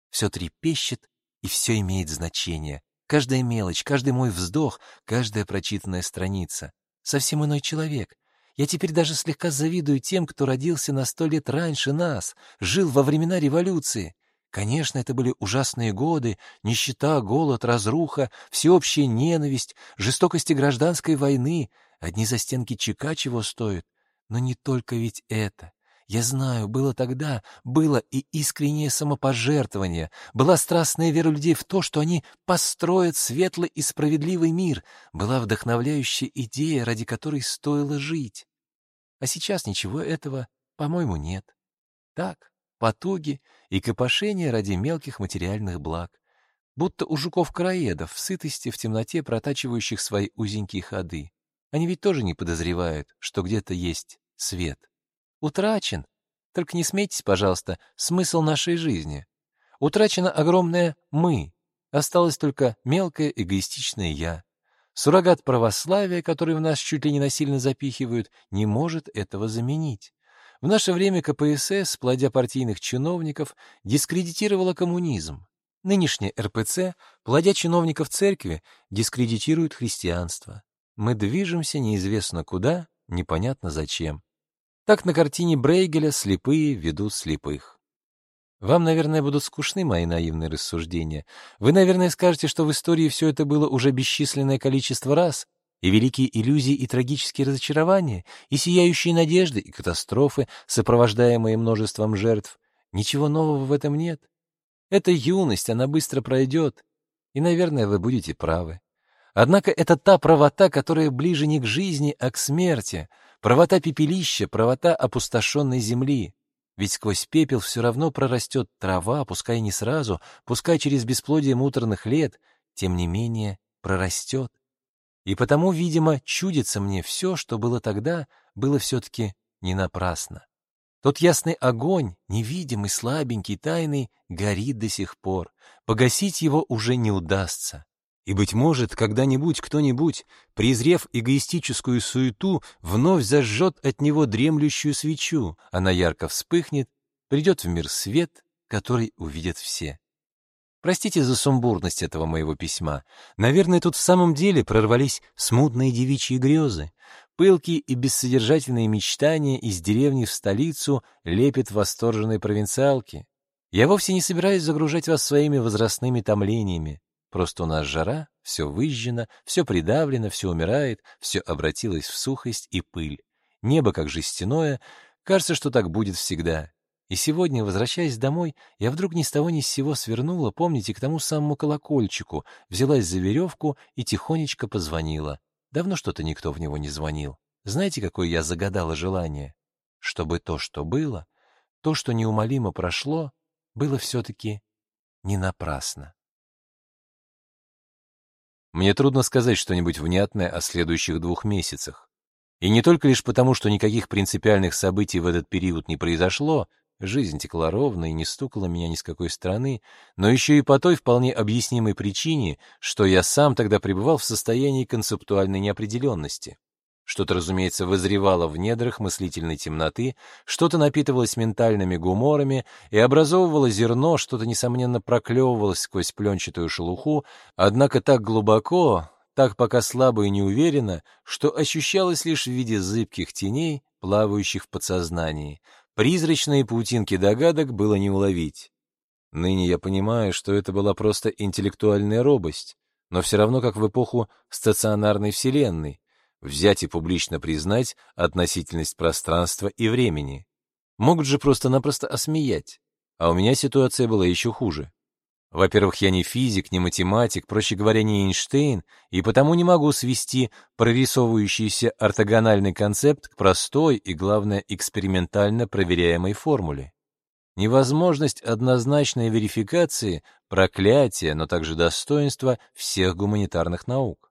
Все трепещет, и все имеет значение. Каждая мелочь, каждый мой вздох, каждая прочитанная страница. Совсем иной человек. Я теперь даже слегка завидую тем, кто родился на сто лет раньше нас, жил во времена революции. Конечно, это были ужасные годы, нищета, голод, разруха, всеобщая ненависть, жестокости гражданской войны. Одни застенки ЧК чего стоят. Но не только ведь это. Я знаю, было тогда, было и искреннее самопожертвование, была страстная вера людей в то, что они построят светлый и справедливый мир, была вдохновляющая идея, ради которой стоило жить. А сейчас ничего этого, по-моему, нет. Так, потуги и копошение ради мелких материальных благ, будто у жуков-караедов в сытости в темноте протачивающих свои узенькие ходы. Они ведь тоже не подозревают, что где-то есть свет. Утрачен, только не смейтесь, пожалуйста, смысл нашей жизни. Утрачено огромное «мы», осталось только мелкое эгоистичное «я». Суррогат православия, который в нас чуть ли не насильно запихивают, не может этого заменить. В наше время КПСС, плодя партийных чиновников, дискредитировала коммунизм. Нынешняя РПЦ, плодя чиновников церкви, дискредитирует христианство. Мы движемся неизвестно куда, непонятно зачем. Так на картине Брейгеля слепые ведут слепых. Вам, наверное, будут скучны мои наивные рассуждения. Вы, наверное, скажете, что в истории все это было уже бесчисленное количество раз, и великие иллюзии и трагические разочарования, и сияющие надежды, и катастрофы, сопровождаемые множеством жертв. Ничего нового в этом нет. Это юность, она быстро пройдет, и, наверное, вы будете правы. Однако это та правота, которая ближе не к жизни, а к смерти, правота пепелища, правота опустошенной земли. Ведь сквозь пепел все равно прорастет трава, пускай не сразу, пускай через бесплодие муторных лет, тем не менее прорастет. И потому, видимо, чудится мне все, что было тогда, было все-таки не напрасно. Тот ясный огонь, невидимый, слабенький, тайный, горит до сих пор. Погасить его уже не удастся. И, быть может, когда-нибудь кто-нибудь, презрев эгоистическую суету, вновь зажжет от него дремлющую свечу, она ярко вспыхнет, придет в мир свет, который увидят все. Простите за сумбурность этого моего письма. Наверное, тут в самом деле прорвались смутные девичьи грезы. Пылкие и бессодержательные мечтания из деревни в столицу лепят восторженные провинциалки. Я вовсе не собираюсь загружать вас своими возрастными томлениями. Просто у нас жара, все выжжено, все придавлено, все умирает, все обратилось в сухость и пыль. Небо как жестяное, кажется, что так будет всегда. И сегодня, возвращаясь домой, я вдруг ни с того ни с сего свернула, помните, к тому самому колокольчику, взялась за веревку и тихонечко позвонила. Давно что-то никто в него не звонил. Знаете, какое я загадала желание? Чтобы то, что было, то, что неумолимо прошло, было все-таки не напрасно. Мне трудно сказать что-нибудь внятное о следующих двух месяцах. И не только лишь потому, что никаких принципиальных событий в этот период не произошло, жизнь текла ровно и не стукала меня ни с какой стороны, но еще и по той вполне объяснимой причине, что я сам тогда пребывал в состоянии концептуальной неопределенности. Что-то, разумеется, вызревало в недрах мыслительной темноты, что-то напитывалось ментальными гуморами и образовывало зерно, что-то, несомненно, проклевывалось сквозь пленчатую шелуху, однако так глубоко, так пока слабо и неуверенно, что ощущалось лишь в виде зыбких теней, плавающих в подсознании. Призрачные паутинки догадок было не уловить. Ныне я понимаю, что это была просто интеллектуальная робость, но все равно как в эпоху стационарной вселенной, взять и публично признать относительность пространства и времени. Могут же просто-напросто осмеять. А у меня ситуация была еще хуже. Во-первых, я не физик, не математик, проще говоря, не Эйнштейн, и потому не могу свести прорисовывающийся ортогональный концепт к простой и, главное, экспериментально проверяемой формуле. Невозможность однозначной верификации — проклятие, но также достоинство всех гуманитарных наук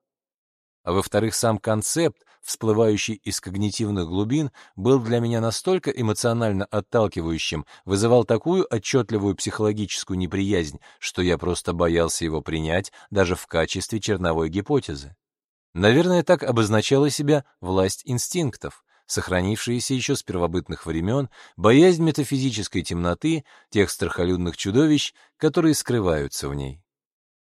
а во-вторых, сам концепт, всплывающий из когнитивных глубин, был для меня настолько эмоционально отталкивающим, вызывал такую отчетливую психологическую неприязнь, что я просто боялся его принять даже в качестве черновой гипотезы. Наверное, так обозначала себя власть инстинктов, сохранившаяся еще с первобытных времен, боязнь метафизической темноты, тех страхолюдных чудовищ, которые скрываются в ней.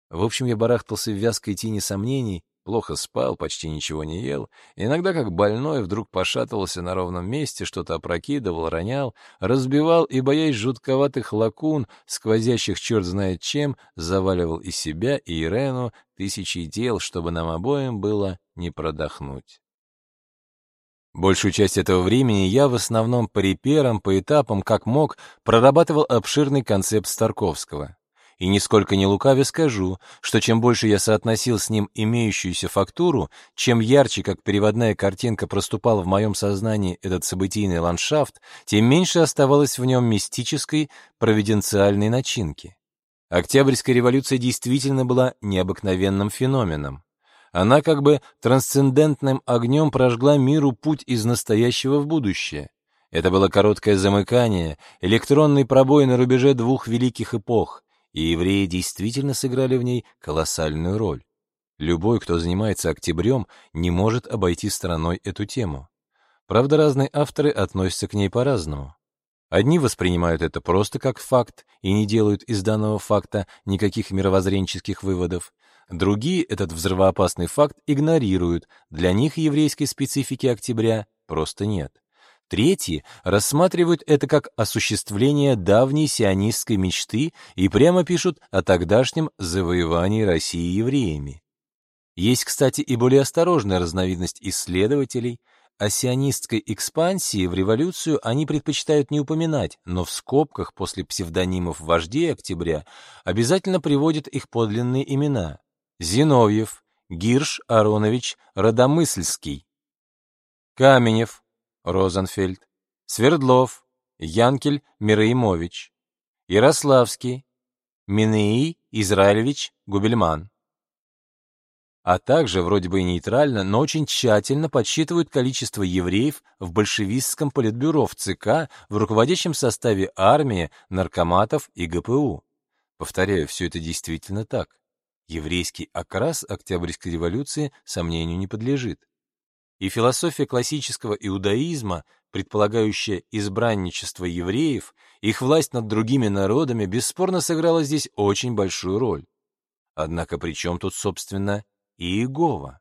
В общем, я барахтался в вязкой тени сомнений, Плохо спал, почти ничего не ел. Иногда, как больной, вдруг пошатывался на ровном месте, что-то опрокидывал, ронял, разбивал и, боясь жутковатых лакун, сквозящих черт знает чем, заваливал и себя, и Ирену тысячи дел, чтобы нам обоим было не продохнуть. Большую часть этого времени я в основном по реперам, по этапам, как мог, прорабатывал обширный концепт Старковского. И нисколько не лукаве скажу, что чем больше я соотносил с ним имеющуюся фактуру, чем ярче, как переводная картинка, проступал в моем сознании этот событийный ландшафт, тем меньше оставалось в нем мистической, провиденциальной начинки. Октябрьская революция действительно была необыкновенным феноменом. Она как бы трансцендентным огнем прожгла миру путь из настоящего в будущее. Это было короткое замыкание, электронный пробой на рубеже двух великих эпох, и евреи действительно сыграли в ней колоссальную роль. Любой, кто занимается октябрем, не может обойти стороной эту тему. Правда, разные авторы относятся к ней по-разному. Одни воспринимают это просто как факт и не делают из данного факта никаких мировоззренческих выводов. Другие этот взрывоопасный факт игнорируют, для них еврейской специфики октября просто нет. Третьи рассматривают это как осуществление давней сионистской мечты и прямо пишут о тогдашнем завоевании России евреями. Есть, кстати, и более осторожная разновидность исследователей. О сионистской экспансии в революцию они предпочитают не упоминать, но в скобках после псевдонимов вождей октября обязательно приводят их подлинные имена. Зиновьев, Гирш Аронович Родомысльский, Каменев, Розенфельд, Свердлов, Янкель Мироимович, Ярославский, Минеи Израилевич Губельман. а также, вроде бы и нейтрально, но очень тщательно подсчитывают количество евреев в большевистском политбюро в ЦК в руководящем составе армии, наркоматов и ГПУ. Повторяю, все это действительно так. Еврейский окрас Октябрьской революции сомнению не подлежит. И философия классического иудаизма, предполагающая избранничество евреев, их власть над другими народами, бесспорно сыграла здесь очень большую роль. Однако при чем тут, собственно, Иегова.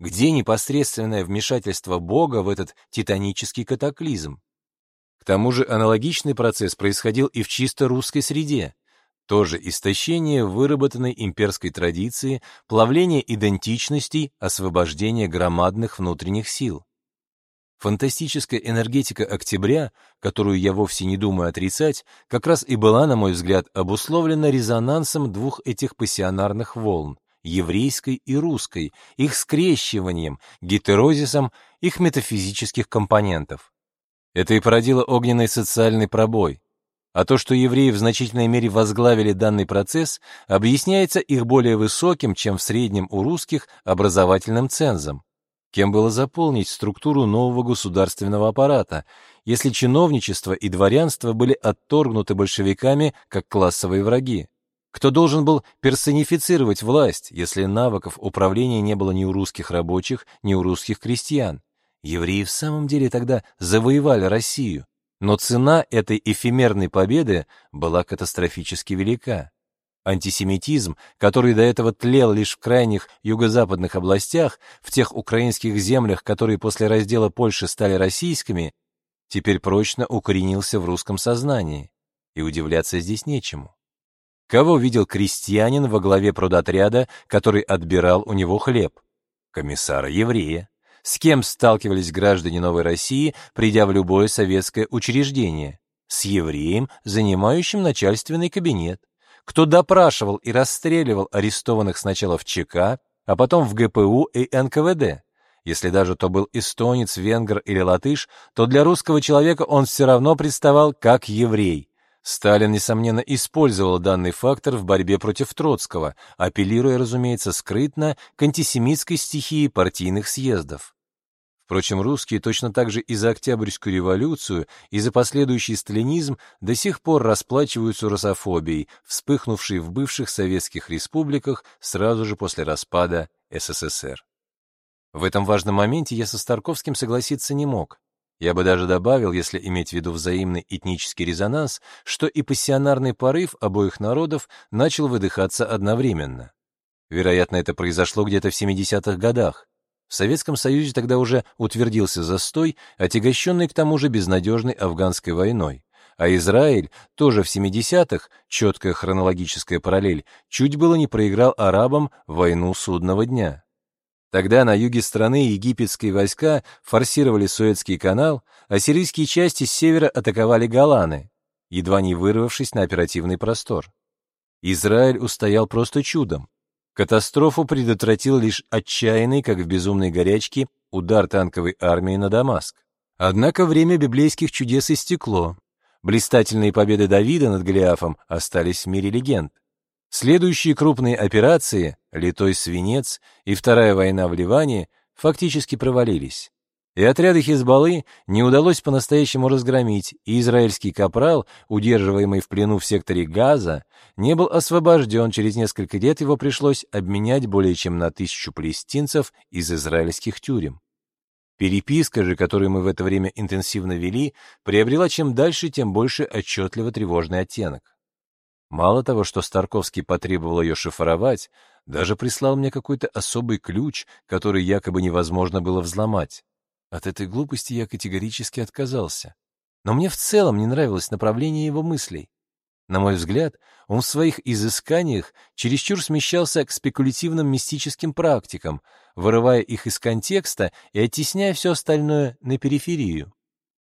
Где непосредственное вмешательство Бога в этот титанический катаклизм? К тому же аналогичный процесс происходил и в чисто русской среде. Тоже истощение выработанной имперской традиции, плавление идентичностей, освобождение громадных внутренних сил. Фантастическая энергетика октября, которую я вовсе не думаю отрицать, как раз и была, на мой взгляд, обусловлена резонансом двух этих пассионарных волн еврейской и русской, их скрещиванием, гетерозисом их метафизических компонентов. Это и породило огненный социальный пробой. А то, что евреи в значительной мере возглавили данный процесс, объясняется их более высоким, чем в среднем у русских, образовательным цензом. Кем было заполнить структуру нового государственного аппарата, если чиновничество и дворянство были отторгнуты большевиками как классовые враги? Кто должен был персонифицировать власть, если навыков управления не было ни у русских рабочих, ни у русских крестьян? Евреи в самом деле тогда завоевали Россию, но цена этой эфемерной победы была катастрофически велика. Антисемитизм, который до этого тлел лишь в крайних юго-западных областях, в тех украинских землях, которые после раздела Польши стали российскими, теперь прочно укоренился в русском сознании. И удивляться здесь нечему. Кого видел крестьянин во главе продотряда, который отбирал у него хлеб? Комиссара-еврея. С кем сталкивались граждане Новой России, придя в любое советское учреждение? С евреем, занимающим начальственный кабинет. Кто допрашивал и расстреливал арестованных сначала в ЧК, а потом в ГПУ и НКВД? Если даже то был эстонец, венгр или латыш, то для русского человека он все равно представал как еврей. Сталин, несомненно, использовал данный фактор в борьбе против Троцкого, апеллируя, разумеется, скрытно к антисемитской стихии партийных съездов. Впрочем, русские точно так же и за Октябрьскую революцию, и за последующий сталинизм до сих пор расплачиваются русофобией, вспыхнувшей в бывших советских республиках сразу же после распада СССР. В этом важном моменте я со Старковским согласиться не мог. Я бы даже добавил, если иметь в виду взаимный этнический резонанс, что и пассионарный порыв обоих народов начал выдыхаться одновременно. Вероятно, это произошло где-то в 70-х годах. В Советском Союзе тогда уже утвердился застой, отягощенный к тому же безнадежной афганской войной. А Израиль тоже в 70-х, четкая хронологическая параллель, чуть было не проиграл арабам войну судного дня. Тогда на юге страны египетские войска форсировали Суэцкий канал, а сирийские части с севера атаковали Голаны, едва не вырвавшись на оперативный простор. Израиль устоял просто чудом. Катастрофу предотвратил лишь отчаянный, как в безумной горячке, удар танковой армии на Дамаск. Однако время библейских чудес истекло. Блистательные победы Давида над Голиафом остались в мире легенд. Следующие крупные операции, Литой свинец и Вторая война в Ливане, фактически провалились. И отряды Хизбаллы не удалось по-настоящему разгромить, и израильский капрал, удерживаемый в плену в секторе Газа, не был освобожден, через несколько лет его пришлось обменять более чем на тысячу палестинцев из израильских тюрем. Переписка же, которую мы в это время интенсивно вели, приобрела чем дальше, тем больше отчетливо тревожный оттенок. Мало того, что Старковский потребовал ее шифровать, даже прислал мне какой-то особый ключ, который якобы невозможно было взломать. От этой глупости я категорически отказался. Но мне в целом не нравилось направление его мыслей. На мой взгляд, он в своих изысканиях чересчур смещался к спекулятивным мистическим практикам, вырывая их из контекста и оттесняя все остальное на периферию.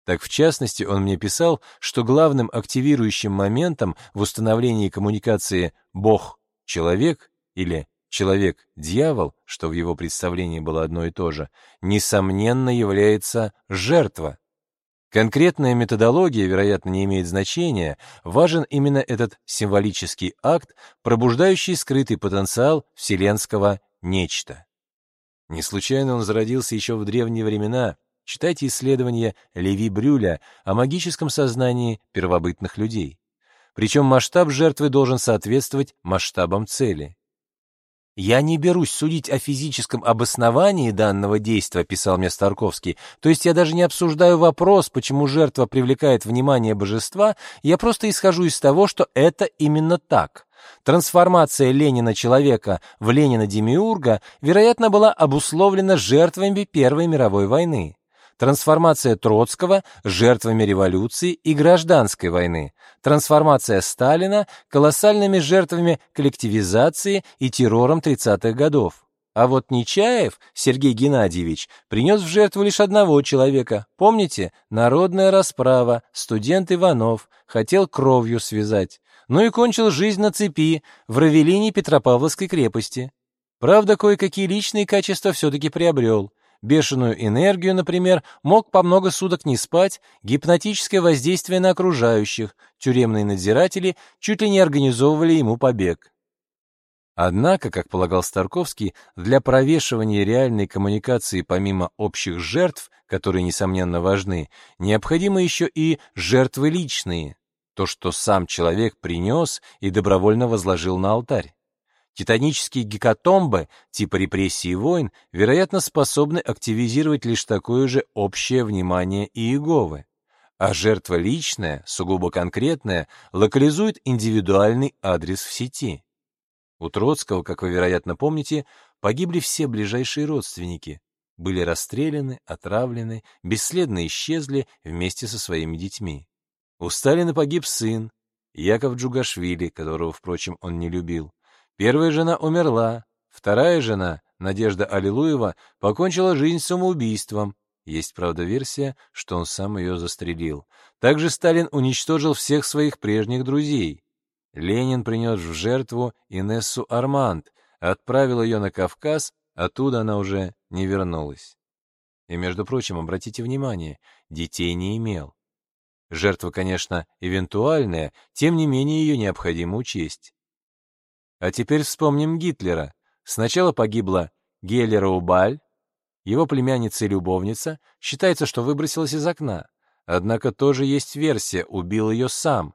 Так, в частности, он мне писал, что главным активирующим моментом в установлении коммуникации «Бог-человек» или «человек-дьявол», что в его представлении было одно и то же, несомненно является жертва. Конкретная методология, вероятно, не имеет значения, важен именно этот символический акт, пробуждающий скрытый потенциал вселенского нечто. Не случайно он зародился еще в древние времена. Читайте исследования Леви Брюля о магическом сознании первобытных людей. Причем масштаб жертвы должен соответствовать масштабам цели. «Я не берусь судить о физическом обосновании данного действия», писал мне Старковский. «То есть я даже не обсуждаю вопрос, почему жертва привлекает внимание божества, я просто исхожу из того, что это именно так. Трансформация Ленина-человека в Ленина-демиурга, вероятно, была обусловлена жертвами Первой мировой войны трансформация Троцкого жертвами революции и гражданской войны, трансформация Сталина колоссальными жертвами коллективизации и террором 30-х годов. А вот Нечаев, Сергей Геннадьевич, принес в жертву лишь одного человека. Помните? Народная расправа, студент Иванов, хотел кровью связать. Ну и кончил жизнь на цепи в Равелине Петропавловской крепости. Правда, кое-какие личные качества все-таки приобрел бешеную энергию, например, мог по много суток не спать, гипнотическое воздействие на окружающих, тюремные надзиратели чуть ли не организовывали ему побег. Однако, как полагал Старковский, для провешивания реальной коммуникации помимо общих жертв, которые, несомненно, важны, необходимы еще и жертвы личные, то, что сам человек принес и добровольно возложил на алтарь. Титанические гекатомбы, типа репрессий и войн, вероятно, способны активизировать лишь такое же общее внимание Иеговы. А жертва личная, сугубо конкретная, локализует индивидуальный адрес в сети. У Троцкого, как вы, вероятно, помните, погибли все ближайшие родственники, были расстреляны, отравлены, бесследно исчезли вместе со своими детьми. У Сталина погиб сын, Яков Джугашвили, которого, впрочем, он не любил. Первая жена умерла, вторая жена, Надежда Аллилуева, покончила жизнь самоубийством. Есть, правда, версия, что он сам ее застрелил. Также Сталин уничтожил всех своих прежних друзей. Ленин принес в жертву Инессу Арманд, отправил ее на Кавказ, оттуда она уже не вернулась. И, между прочим, обратите внимание, детей не имел. Жертва, конечно, эвентуальная, тем не менее ее необходимо учесть. А теперь вспомним Гитлера. Сначала погибла Геллера Убаль, его племянница и любовница, считается, что выбросилась из окна. Однако тоже есть версия, убил ее сам.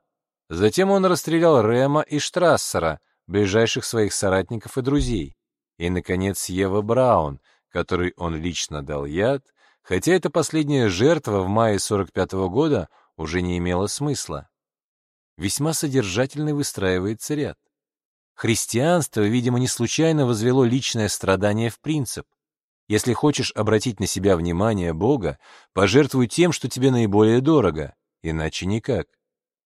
Затем он расстрелял Рема и Штрассера, ближайших своих соратников и друзей. И, наконец, Ева Браун, которой он лично дал яд, хотя эта последняя жертва в мае 45 -го года уже не имела смысла. Весьма содержательный выстраивается ряд. Христианство, видимо, не случайно возвело личное страдание в принцип. Если хочешь обратить на себя внимание Бога, пожертвуй тем, что тебе наиболее дорого, иначе никак.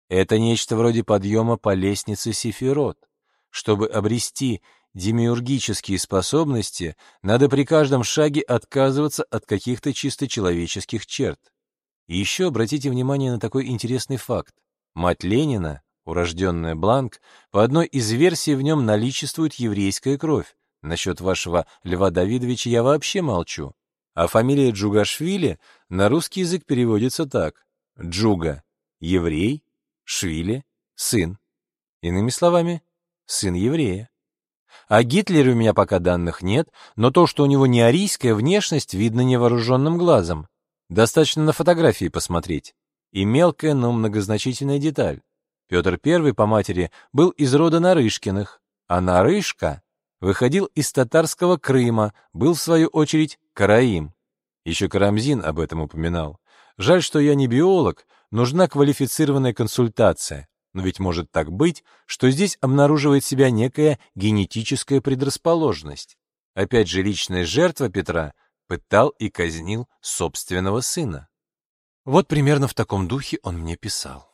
Это нечто вроде подъема по лестнице Сефирот. Чтобы обрести демиургические способности, надо при каждом шаге отказываться от каких-то чисто человеческих черт. И еще обратите внимание на такой интересный факт. Мать Ленина, урожденная Бланк, по одной из версий в нем наличествует еврейская кровь. Насчет вашего Льва Давидовича я вообще молчу. А фамилия Джугашвили на русский язык переводится так. Джуга — еврей, Швили — сын. Иными словами, сын еврея. О Гитлере у меня пока данных нет, но то, что у него не арийская внешность, видно невооруженным глазом. Достаточно на фотографии посмотреть. И мелкая, но многозначительная деталь. Петр I по матери был из рода Нарышкиных, а Нарышка выходил из татарского Крыма, был в свою очередь караим. Еще Карамзин об этом упоминал. Жаль, что я не биолог, нужна квалифицированная консультация. Но ведь может так быть, что здесь обнаруживает себя некая генетическая предрасположенность. Опять же, личная жертва Петра пытал и казнил собственного сына. Вот примерно в таком духе он мне писал.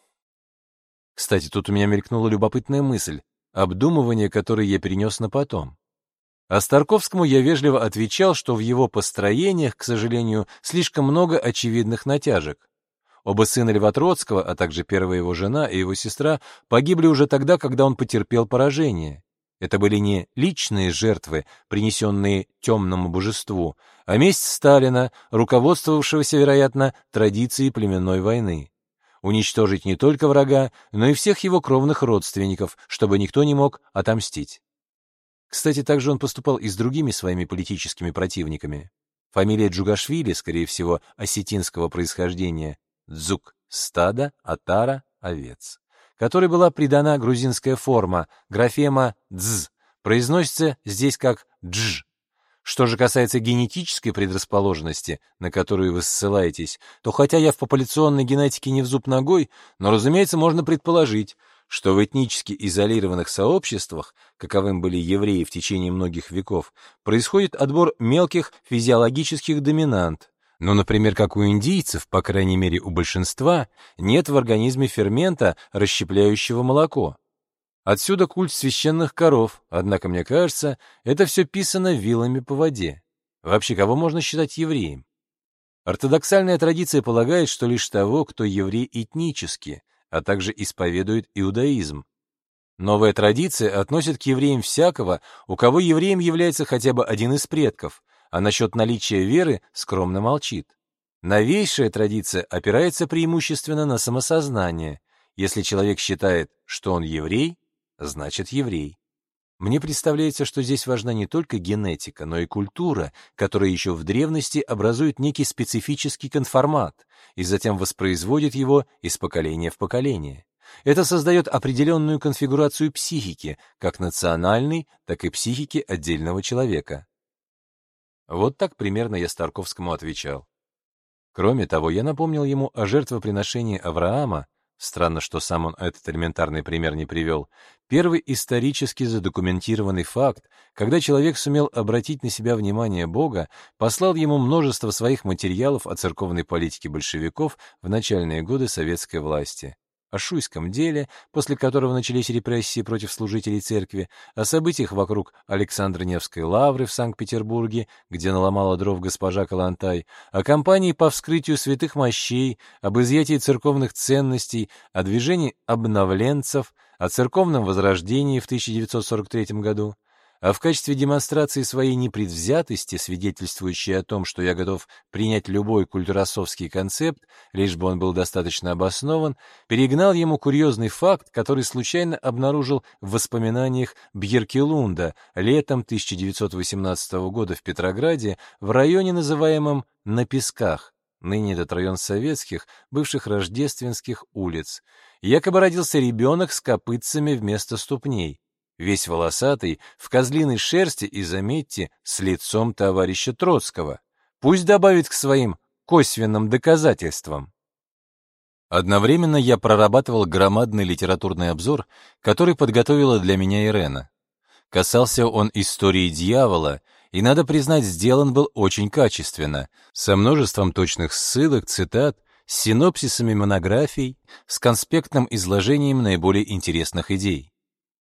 Кстати, тут у меня мелькнула любопытная мысль, обдумывание которой я перенес на потом. А Старковскому я вежливо отвечал, что в его построениях, к сожалению, слишком много очевидных натяжек. Оба сына Льва Троцкого, а также первая его жена и его сестра погибли уже тогда, когда он потерпел поражение. Это были не личные жертвы, принесенные темному божеству, а месть Сталина, руководствовавшегося, вероятно, традицией племенной войны уничтожить не только врага, но и всех его кровных родственников, чтобы никто не мог отомстить. Кстати, также он поступал и с другими своими политическими противниками. Фамилия Джугашвили, скорее всего, осетинского происхождения, Дзук — стадо, Атара — овец, которой была придана грузинская форма, графема «дз», произносится здесь как «дж». Что же касается генетической предрасположенности, на которую вы ссылаетесь, то хотя я в популяционной генетике не в зуб ногой, но, разумеется, можно предположить, что в этнически изолированных сообществах, каковым были евреи в течение многих веков, происходит отбор мелких физиологических доминант. Ну, например, как у индийцев, по крайней мере у большинства, нет в организме фермента, расщепляющего молоко. Отсюда культ священных коров, однако, мне кажется, это все писано вилами по воде. Вообще, кого можно считать евреем? Ортодоксальная традиция полагает, что лишь того, кто еврей этнически, а также исповедует иудаизм. Новая традиция относит к евреям всякого, у кого евреем является хотя бы один из предков, а насчет наличия веры скромно молчит. Новейшая традиция опирается преимущественно на самосознание. Если человек считает, что он еврей, значит еврей. Мне представляется, что здесь важна не только генетика, но и культура, которая еще в древности образует некий специфический конформат и затем воспроизводит его из поколения в поколение. Это создает определенную конфигурацию психики, как национальной, так и психики отдельного человека. Вот так примерно я Старковскому отвечал. Кроме того, я напомнил ему о жертвоприношении Авраама, Странно, что сам он этот элементарный пример не привел. Первый исторически задокументированный факт, когда человек сумел обратить на себя внимание Бога, послал ему множество своих материалов о церковной политике большевиков в начальные годы советской власти о Шуйском деле, после которого начались репрессии против служителей церкви, о событиях вокруг Александра Невской лавры в Санкт-Петербурге, где наломала дров госпожа Калантай, о кампании по вскрытию святых мощей, об изъятии церковных ценностей, о движении обновленцев, о церковном возрождении в 1943 году а в качестве демонстрации своей непредвзятости, свидетельствующей о том, что я готов принять любой культуросовский концепт, лишь бы он был достаточно обоснован, перегнал ему курьезный факт, который случайно обнаружил в воспоминаниях Бьеркелунда летом 1918 года в Петрограде в районе, называемом «На Песках», ныне этот район советских, бывших рождественских улиц. Якобы родился ребенок с копытцами вместо ступней весь волосатый, в козлиной шерсти и, заметьте, с лицом товарища Троцкого. Пусть добавит к своим косвенным доказательствам. Одновременно я прорабатывал громадный литературный обзор, который подготовила для меня Ирена. Касался он истории дьявола, и, надо признать, сделан был очень качественно, со множеством точных ссылок, цитат, синопсисами монографий, с конспектным изложением наиболее интересных идей.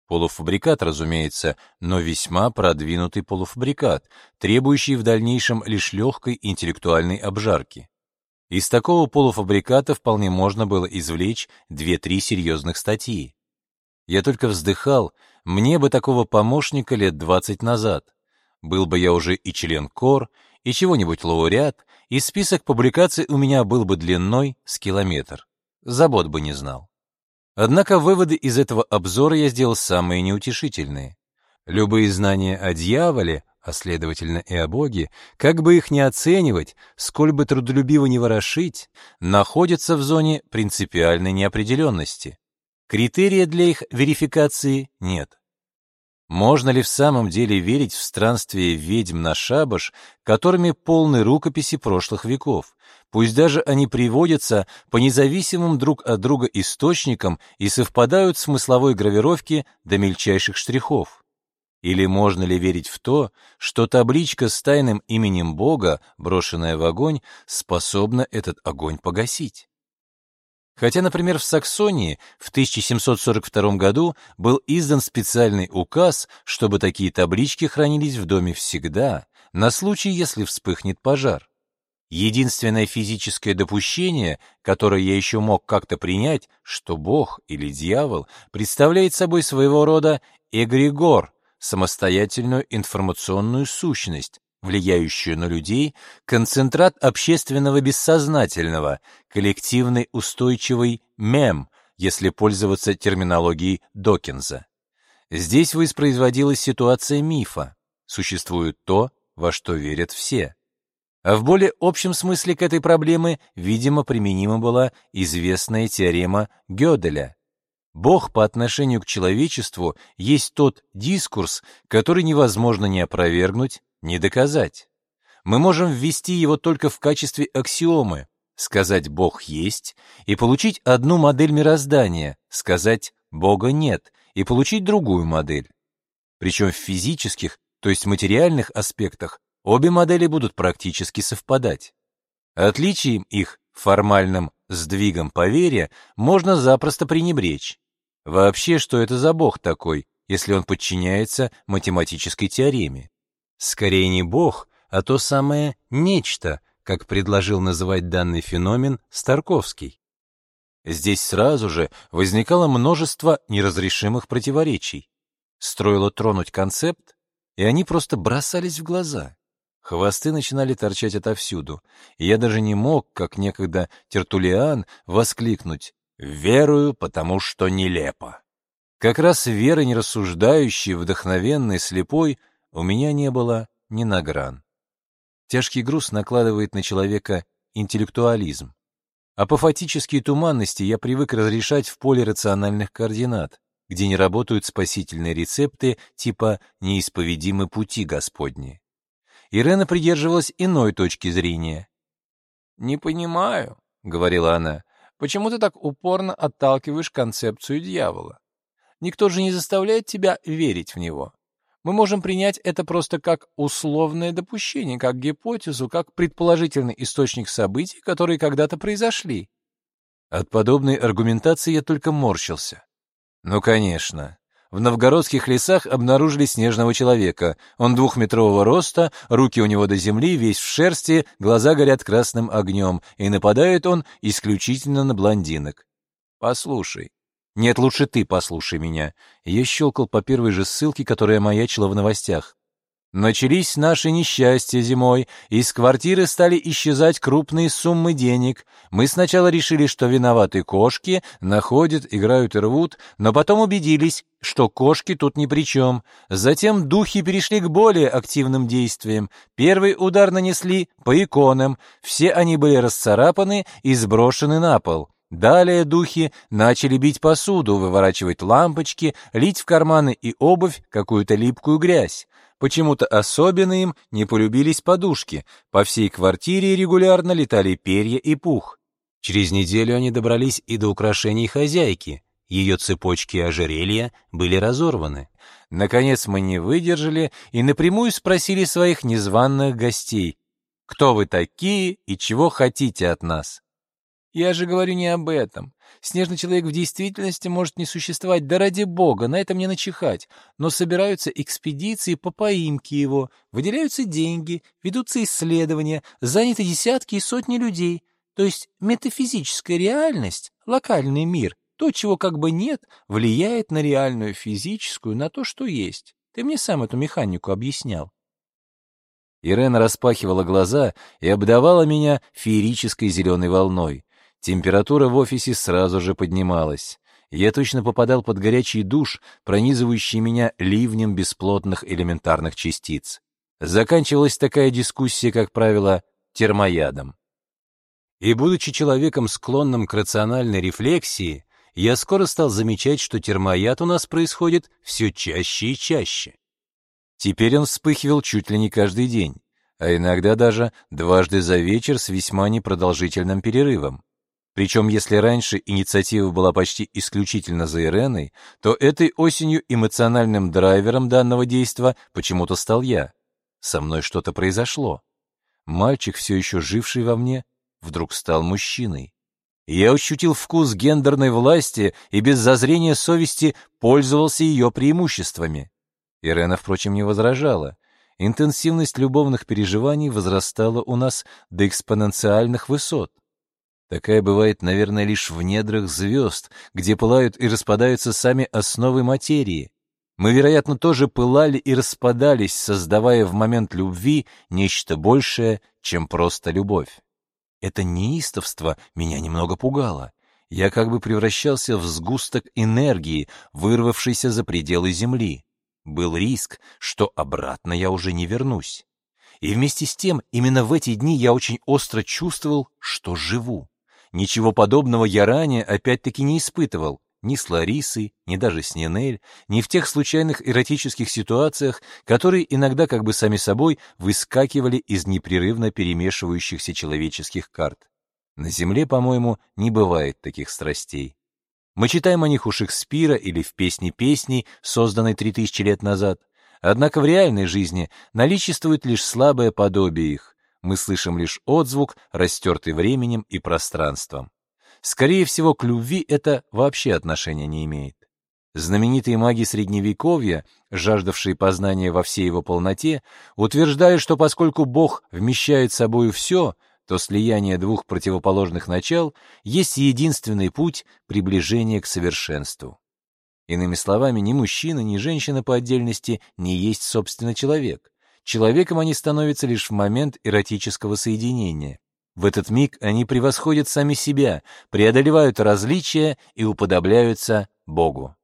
Полуфабрикат, разумеется, но весьма продвинутый полуфабрикат, требующий в дальнейшем лишь легкой интеллектуальной обжарки. Из такого полуфабриката вполне можно было извлечь две-три серьезных статьи. Я только вздыхал, мне бы такого помощника лет двадцать назад. Был бы я уже и член КОР, и чего-нибудь лауреат, и список публикаций у меня был бы длиной с километр. Забот бы не знал. Однако выводы из этого обзора я сделал самые неутешительные. Любые знания о дьяволе, а следовательно и о Боге, как бы их ни оценивать, сколь бы трудолюбиво не ворошить, находятся в зоне принципиальной неопределенности. Критерия для их верификации нет. Можно ли в самом деле верить в странствие ведьм на шабаш, которыми полны рукописи прошлых веков? Пусть даже они приводятся по независимым друг от друга источникам и совпадают в смысловой гравировке до мельчайших штрихов. Или можно ли верить в то, что табличка с тайным именем Бога, брошенная в огонь, способна этот огонь погасить? Хотя, например, в Саксонии в 1742 году был издан специальный указ, чтобы такие таблички хранились в доме всегда, на случай, если вспыхнет пожар. Единственное физическое допущение, которое я еще мог как-то принять, что Бог или дьявол представляет собой своего рода эгрегор, самостоятельную информационную сущность, влияющую на людей, концентрат общественного бессознательного, коллективный устойчивый мем, если пользоваться терминологией Докинза. Здесь воспроизводилась ситуация мифа. Существует то, во что верят все. А в более общем смысле к этой проблеме, видимо, применима была известная теорема Гёделя. Бог по отношению к человечеству есть тот дискурс, который невозможно ни опровергнуть, ни доказать. Мы можем ввести его только в качестве аксиомы, сказать «Бог есть» и получить одну модель мироздания, сказать «Бога нет» и получить другую модель. Причем в физических, то есть материальных аспектах обе модели будут практически совпадать. Отличием их формальным сдвигом поверья можно запросто пренебречь. Вообще, что это за бог такой, если он подчиняется математической теореме? Скорее не бог, а то самое нечто, как предложил называть данный феномен Старковский. Здесь сразу же возникало множество неразрешимых противоречий. Строило тронуть концепт, и они просто бросались в глаза. Хвосты начинали торчать отовсюду, и я даже не мог, как некогда Тертулиан, воскликнуть «Верую, потому что нелепо». Как раз веры нерассуждающей, вдохновенной, слепой у меня не было ни на гран. Тяжкий груз накладывает на человека интеллектуализм. Апофатические туманности я привык разрешать в поле рациональных координат, где не работают спасительные рецепты типа «неисповедимы пути Господни». Ирена придерживалась иной точки зрения. «Не понимаю», — говорила она, — «почему ты так упорно отталкиваешь концепцию дьявола? Никто же не заставляет тебя верить в него. Мы можем принять это просто как условное допущение, как гипотезу, как предположительный источник событий, которые когда-то произошли». От подобной аргументации я только морщился. Ну, конечно. В новгородских лесах обнаружили снежного человека. Он двухметрового роста, руки у него до земли, весь в шерсти, глаза горят красным огнем, и нападает он исключительно на блондинок. Послушай. Нет, лучше ты послушай меня. Я щелкал по первой же ссылке, которая маячила в новостях. Начались наши несчастья зимой, из квартиры стали исчезать крупные суммы денег. Мы сначала решили, что виноваты кошки, находят, играют и рвут, но потом убедились, что кошки тут ни при чем. Затем духи перешли к более активным действиям. Первый удар нанесли по иконам, все они были расцарапаны и сброшены на пол. Далее духи начали бить посуду, выворачивать лампочки, лить в карманы и обувь какую-то липкую грязь. Почему-то особенно им не полюбились подушки. По всей квартире регулярно летали перья и пух. Через неделю они добрались и до украшений хозяйки. Ее цепочки и ожерелья были разорваны. Наконец мы не выдержали и напрямую спросили своих незваных гостей, кто вы такие и чего хотите от нас. Я же говорю не об этом. Снежный человек в действительности может не существовать, да ради бога, на этом не начихать. Но собираются экспедиции по поимке его, выделяются деньги, ведутся исследования, заняты десятки и сотни людей. То есть метафизическая реальность, локальный мир, то, чего как бы нет, влияет на реальную физическую, на то, что есть. Ты мне сам эту механику объяснял. Ирена распахивала глаза и обдавала меня феерической зеленой волной. Температура в офисе сразу же поднималась. Я точно попадал под горячий душ, пронизывающий меня ливнем бесплотных элементарных частиц. Заканчивалась такая дискуссия, как правило, термоядом. И будучи человеком, склонным к рациональной рефлексии, я скоро стал замечать, что термояд у нас происходит все чаще и чаще. Теперь он вспыхивал чуть ли не каждый день, а иногда даже дважды за вечер с весьма непродолжительным перерывом. Причем, если раньше инициатива была почти исключительно за Иреной, то этой осенью эмоциональным драйвером данного действа почему-то стал я. Со мной что-то произошло. Мальчик, все еще живший во мне, вдруг стал мужчиной. Я ощутил вкус гендерной власти и без зазрения совести пользовался ее преимуществами. Ирена, впрочем, не возражала. Интенсивность любовных переживаний возрастала у нас до экспоненциальных высот. Такая бывает, наверное, лишь в недрах звезд, где пылают и распадаются сами основы материи. Мы, вероятно, тоже пылали и распадались, создавая в момент любви нечто большее, чем просто любовь. Это неистовство меня немного пугало. Я как бы превращался в сгусток энергии, вырвавшийся за пределы Земли. Был риск, что обратно я уже не вернусь. И вместе с тем, именно в эти дни я очень остро чувствовал, что живу. Ничего подобного я ранее опять-таки не испытывал, ни с Ларисой, ни даже с Нинель, ни в тех случайных эротических ситуациях, которые иногда как бы сами собой выскакивали из непрерывно перемешивающихся человеческих карт. На Земле, по-моему, не бывает таких страстей. Мы читаем о них у Шекспира или в «Песне песней», созданной 3000 лет назад. Однако в реальной жизни наличествует лишь слабое подобие их. Мы слышим лишь отзвук, растертый временем и пространством. Скорее всего, к любви это вообще отношения не имеет. Знаменитые маги Средневековья, жаждавшие познания во всей его полноте, утверждают, что поскольку Бог вмещает собою все, то слияние двух противоположных начал есть единственный путь приближения к совершенству. Иными словами, ни мужчина, ни женщина по отдельности не есть, собственно, человек. Человеком они становятся лишь в момент эротического соединения. В этот миг они превосходят сами себя, преодолевают различия и уподобляются Богу.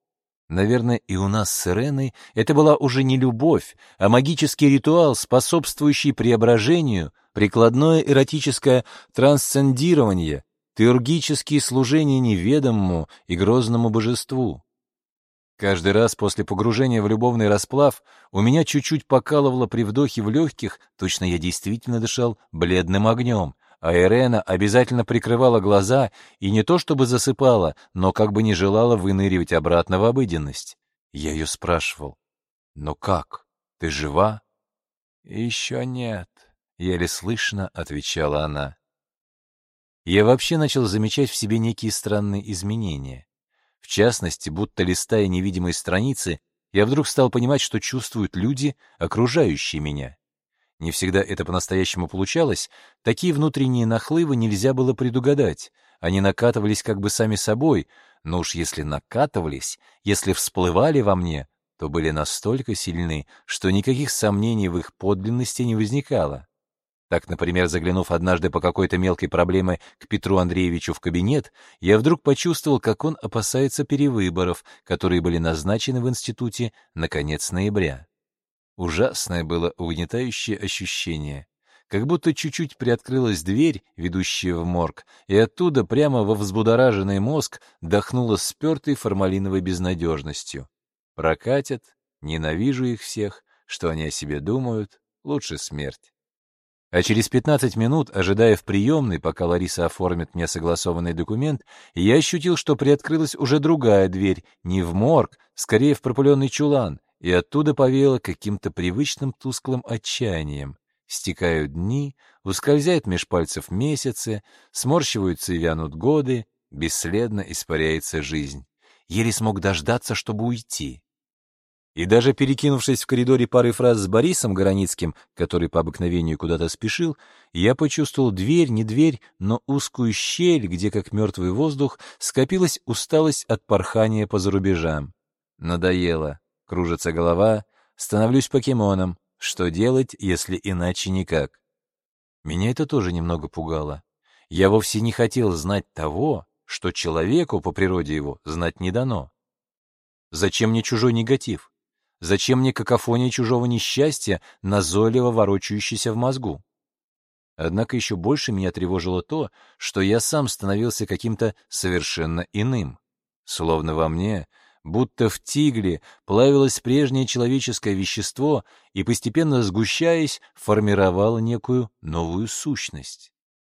Наверное, и у нас с Иреной это была уже не любовь, а магический ритуал, способствующий преображению, прикладное эротическое трансцендирование, теургические служения неведомому и грозному божеству. Каждый раз после погружения в любовный расплав у меня чуть-чуть покалывало при вдохе в легких, точно я действительно дышал бледным огнем, а Ирена обязательно прикрывала глаза и не то чтобы засыпала, но как бы не желала выныривать обратно в обыденность. Я ее спрашивал, «Ну как, ты жива?» «Еще нет», — еле слышно отвечала она. Я вообще начал замечать в себе некие странные изменения. В частности, будто листая невидимые страницы, я вдруг стал понимать, что чувствуют люди, окружающие меня. Не всегда это по-настоящему получалось, такие внутренние нахлывы нельзя было предугадать. Они накатывались как бы сами собой, но уж если накатывались, если всплывали во мне, то были настолько сильны, что никаких сомнений в их подлинности не возникало. Так, например, заглянув однажды по какой-то мелкой проблеме к Петру Андреевичу в кабинет, я вдруг почувствовал, как он опасается перевыборов, которые были назначены в институте на конец ноября. Ужасное было угнетающее ощущение. Как будто чуть-чуть приоткрылась дверь, ведущая в морг, и оттуда прямо во взбудораженный мозг дохнуло спертой формалиновой безнадежностью. Прокатят, ненавижу их всех, что они о себе думают, лучше смерть. А через 15 минут, ожидая в приемной, пока Лариса оформит мне согласованный документ, я ощутил, что приоткрылась уже другая дверь, не в морг, скорее в пропыленный чулан, и оттуда повеяло каким-то привычным тусклым отчаянием. Стекают дни, ускользают меж пальцев месяцы, сморщиваются и вянут годы, бесследно испаряется жизнь. Еле смог дождаться, чтобы уйти. И даже перекинувшись в коридоре парой фраз с Борисом Границким, который по обыкновению куда-то спешил, я почувствовал дверь, не дверь, но узкую щель, где, как мертвый воздух, скопилась усталость от порхания по зарубежам. Надоело. Кружится голова, становлюсь покемоном. Что делать, если иначе никак? Меня это тоже немного пугало. Я вовсе не хотел знать того, что человеку по природе его знать не дано. Зачем мне чужой негатив? Зачем мне какофония чужого несчастья, назойливо ворочающейся в мозгу? Однако еще больше меня тревожило то, что я сам становился каким-то совершенно иным. Словно во мне, будто в тигле, плавилось прежнее человеческое вещество и, постепенно сгущаясь, формировало некую новую сущность.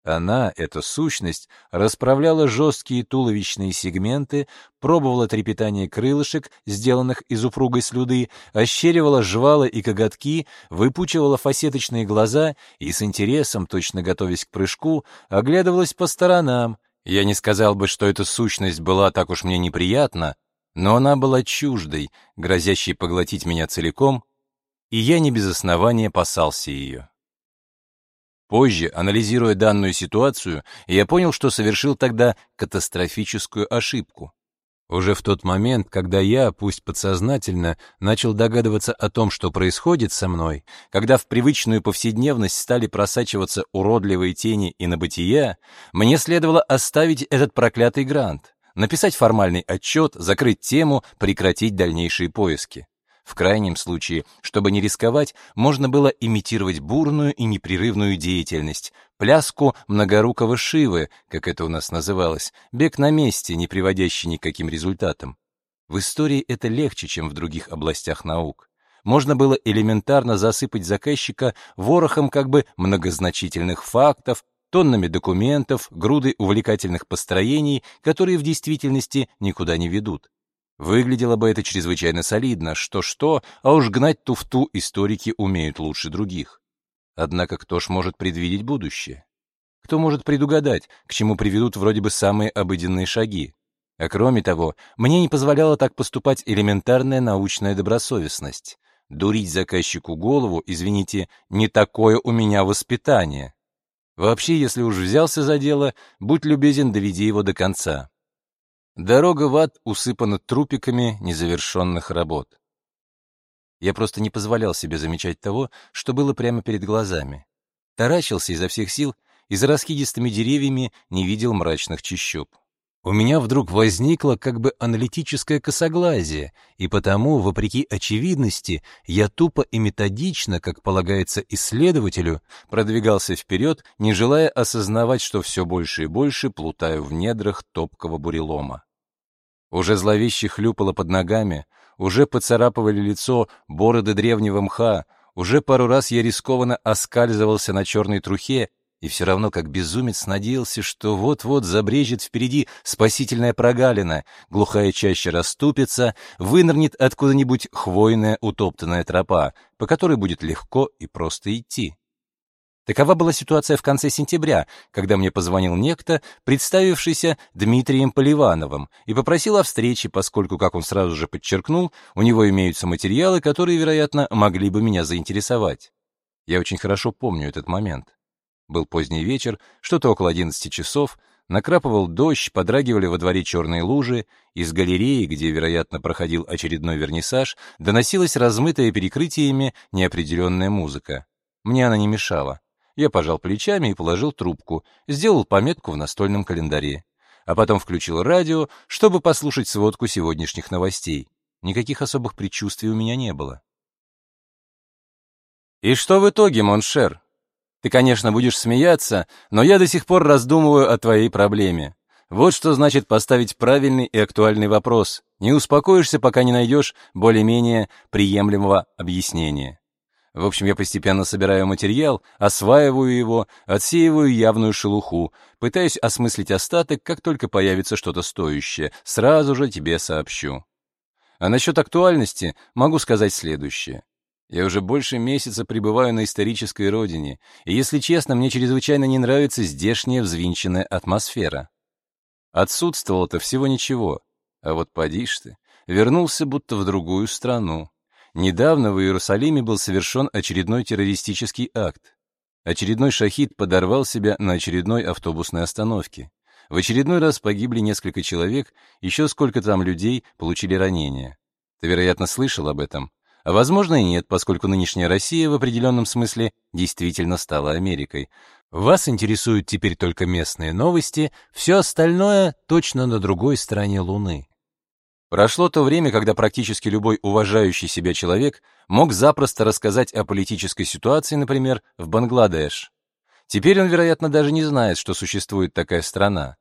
Она, эта сущность, расправляла жесткие туловищные сегменты, пробовала трепетание крылышек, сделанных из упругой слюды, ощеривала жвала и коготки, выпучивала фасеточные глаза и с интересом, точно готовясь к прыжку, оглядывалась по сторонам. Я не сказал бы, что эта сущность была так уж мне неприятна, но она была чуждой, грозящей поглотить меня целиком, и я не без основания опасался ее. Позже, анализируя данную ситуацию, я понял, что совершил тогда катастрофическую ошибку. Уже в тот момент, когда я, пусть подсознательно, начал догадываться о том, что происходит со мной, когда в привычную повседневность стали просачиваться уродливые тени и на бытия, мне следовало оставить этот проклятый грант, написать формальный отчет, закрыть тему, прекратить дальнейшие поиски. В крайнем случае, чтобы не рисковать, можно было имитировать бурную и непрерывную деятельность, пляску многорукого Шивы, как это у нас называлось, бег на месте, не приводящий ни к каким результатам. В истории это легче, чем в других областях наук. Можно было элементарно засыпать заказчика ворохом как бы многозначительных фактов, тоннами документов, грудой увлекательных построений, которые в действительности никуда не ведут. Выглядело бы это чрезвычайно солидно, что-что, а уж гнать туфту историки умеют лучше других. Однако кто ж может предвидеть будущее? Кто может предугадать, к чему приведут вроде бы самые обыденные шаги? А кроме того, мне не позволяла так поступать элементарная научная добросовестность. Дурить заказчику голову, извините, не такое у меня воспитание. Вообще, если уж взялся за дело, будь любезен, доведи его до конца. Дорога в ад усыпана трупиками незавершенных работ. Я просто не позволял себе замечать того, что было прямо перед глазами. Таращился изо всех сил и за раскидистыми деревьями не видел мрачных чащоб. У меня вдруг возникло как бы аналитическое косоглазие, и потому, вопреки очевидности, я тупо и методично, как полагается исследователю, продвигался вперед, не желая осознавать, что все больше и больше плутаю в недрах топкого бурелома. Уже зловеще хлюпало под ногами, уже поцарапывали лицо бороды древнего мха, уже пару раз я рискованно оскальзывался на черной трухе, и все равно как безумец надеялся, что вот-вот забрежет впереди спасительная прогалина, глухая чаще расступится, вынырнет откуда-нибудь хвойная утоптанная тропа, по которой будет легко и просто идти. Такова была ситуация в конце сентября, когда мне позвонил некто, представившийся Дмитрием Поливановым, и попросил о встрече, поскольку, как он сразу же подчеркнул, у него имеются материалы, которые, вероятно, могли бы меня заинтересовать. Я очень хорошо помню этот момент. Был поздний вечер, что-то около 11 часов, накрапывал дождь, подрагивали во дворе черные лужи, из галереи, где, вероятно, проходил очередной вернисаж, доносилась размытая перекрытиями неопределенная музыка. Мне она не мешала. Я пожал плечами и положил трубку, сделал пометку в настольном календаре. А потом включил радио, чтобы послушать сводку сегодняшних новостей. Никаких особых предчувствий у меня не было. «И что в итоге, mon cher?» Ты, конечно, будешь смеяться, но я до сих пор раздумываю о твоей проблеме. Вот что значит поставить правильный и актуальный вопрос. Не успокоишься, пока не найдешь более-менее приемлемого объяснения. В общем, я постепенно собираю материал, осваиваю его, отсеиваю явную шелуху, пытаюсь осмыслить остаток, как только появится что-то стоящее, сразу же тебе сообщу. А насчет актуальности могу сказать следующее. Я уже больше месяца пребываю на исторической родине, и, если честно, мне чрезвычайно не нравится здешняя взвинченная атмосфера. Отсутствовало-то всего ничего, а вот поди ты, вернулся будто в другую страну. Недавно в Иерусалиме был совершен очередной террористический акт. Очередной шахид подорвал себя на очередной автобусной остановке. В очередной раз погибли несколько человек, еще сколько там людей получили ранения. Ты, вероятно, слышал об этом. А возможно и нет, поскольку нынешняя Россия в определенном смысле действительно стала Америкой. Вас интересуют теперь только местные новости, все остальное точно на другой стороне Луны. Прошло то время, когда практически любой уважающий себя человек мог запросто рассказать о политической ситуации, например, в Бангладеш. Теперь он, вероятно, даже не знает, что существует такая страна.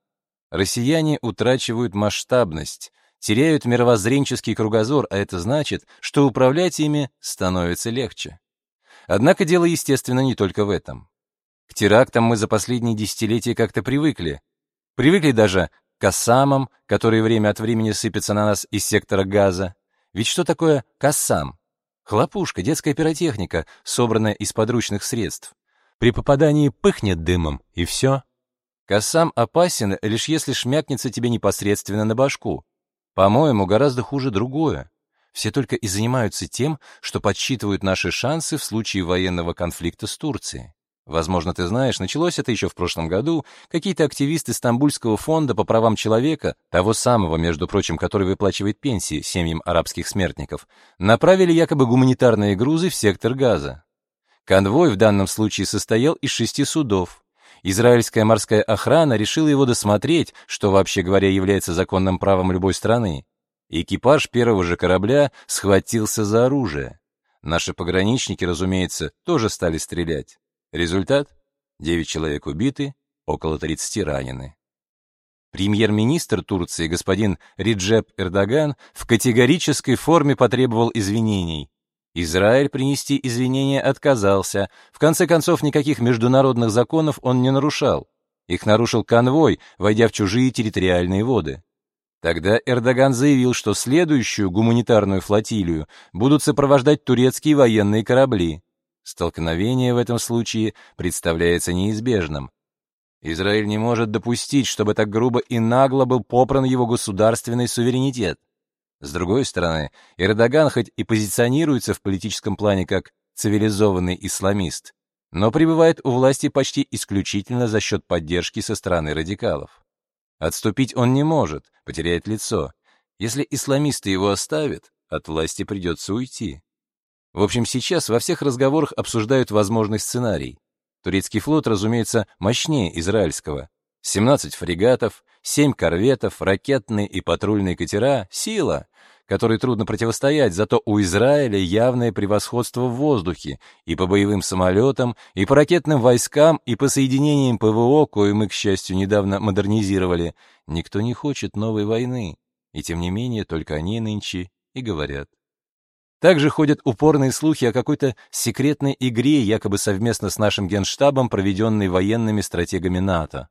Россияне утрачивают масштабность, теряют мировоззренческий кругозор, а это значит, что управлять ими становится легче. Однако дело, естественно, не только в этом. К терактам мы за последние десятилетия как-то привыкли. Привыкли даже кассамам, которые время от времени сыпятся на нас из сектора газа. Ведь что такое кассам? Хлопушка, детская пиротехника, собранная из подручных средств. При попадании пыхнет дымом, и все. Кассам опасен, лишь если шмякнется тебе непосредственно на башку. По-моему, гораздо хуже другое. Все только и занимаются тем, что подсчитывают наши шансы в случае военного конфликта с Турцией. Возможно, ты знаешь, началось это еще в прошлом году. Какие-то активисты Стамбульского фонда по правам человека, того самого, между прочим, который выплачивает пенсии семьям арабских смертников, направили якобы гуманитарные грузы в сектор Газа. Конвой в данном случае состоял из шести судов. Израильская морская охрана решила его досмотреть, что вообще говоря является законным правом любой страны. Экипаж первого же корабля схватился за оружие. Наши пограничники, разумеется, тоже стали стрелять. Результат? 9 человек убиты, около 30 ранены. Премьер-министр Турции господин Риджеп Эрдоган в категорической форме потребовал извинений. Израиль принести извинения отказался. В конце концов, никаких международных законов он не нарушал. Их нарушил конвой, войдя в чужие территориальные воды. Тогда Эрдоган заявил, что следующую гуманитарную флотилию будут сопровождать турецкие военные корабли. Столкновение в этом случае представляется неизбежным. Израиль не может допустить, чтобы так грубо и нагло был попран его государственный суверенитет. С другой стороны, Эрдоган хоть и позиционируется в политическом плане как цивилизованный исламист, но пребывает у власти почти исключительно за счет поддержки со стороны радикалов. Отступить он не может, потеряет лицо. Если исламисты его оставят, от власти придется уйти. В общем, сейчас во всех разговорах обсуждают возможный сценарий. Турецкий флот, разумеется, мощнее израильского. 17 фрегатов, 7 корветов, ракетные и патрульные катера — сила, которой трудно противостоять, зато у Израиля явное превосходство в воздухе и по боевым самолетам, и по ракетным войскам, и по соединениям ПВО, кое мы, к счастью, недавно модернизировали. Никто не хочет новой войны, и тем не менее только они нынче и говорят. Также ходят упорные слухи о какой-то секретной игре, якобы совместно с нашим генштабом, проведенной военными стратегами НАТО.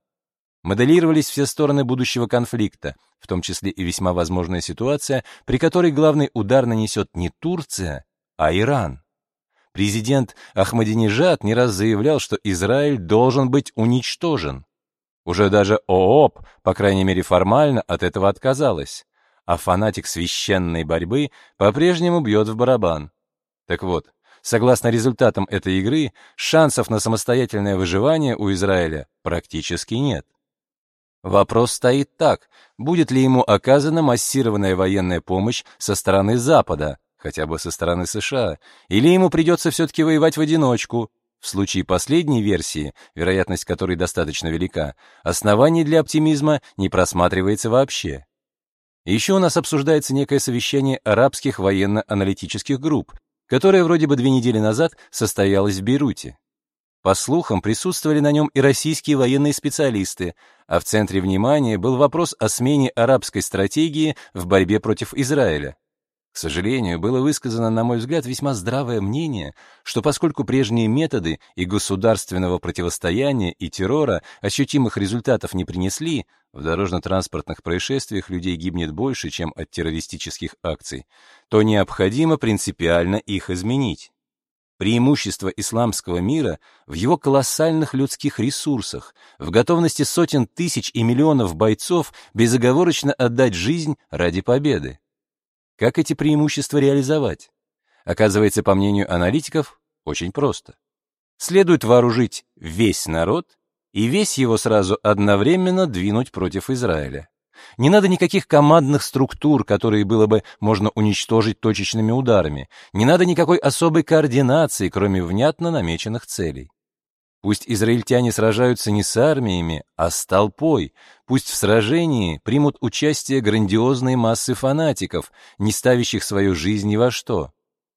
Моделировались все стороны будущего конфликта, в том числе и весьма возможная ситуация, при которой главный удар нанесет не Турция, а Иран. Президент Ахмадинежад не раз заявлял, что Израиль должен быть уничтожен. Уже даже ООП, по крайней мере формально, от этого отказалась а фанатик священной борьбы по-прежнему бьет в барабан. Так вот, согласно результатам этой игры, шансов на самостоятельное выживание у Израиля практически нет. Вопрос стоит так, будет ли ему оказана массированная военная помощь со стороны Запада, хотя бы со стороны США, или ему придется все-таки воевать в одиночку. В случае последней версии, вероятность которой достаточно велика, оснований для оптимизма не просматривается вообще. Еще у нас обсуждается некое совещание арабских военно-аналитических групп, которое вроде бы две недели назад состоялось в Бейруте. По слухам, присутствовали на нем и российские военные специалисты, а в центре внимания был вопрос о смене арабской стратегии в борьбе против Израиля. К сожалению, было высказано, на мой взгляд, весьма здравое мнение, что поскольку прежние методы и государственного противостояния, и террора ощутимых результатов не принесли, в дорожно-транспортных происшествиях людей гибнет больше, чем от террористических акций, то необходимо принципиально их изменить. Преимущество исламского мира в его колоссальных людских ресурсах, в готовности сотен тысяч и миллионов бойцов безоговорочно отдать жизнь ради победы. Как эти преимущества реализовать? Оказывается, по мнению аналитиков, очень просто. Следует вооружить весь народ и весь его сразу одновременно двинуть против Израиля. Не надо никаких командных структур, которые было бы можно уничтожить точечными ударами. Не надо никакой особой координации, кроме внятно намеченных целей. Пусть израильтяне сражаются не с армиями, а с толпой. Пусть в сражении примут участие грандиозные массы фанатиков, не ставящих свою жизнь ни во что.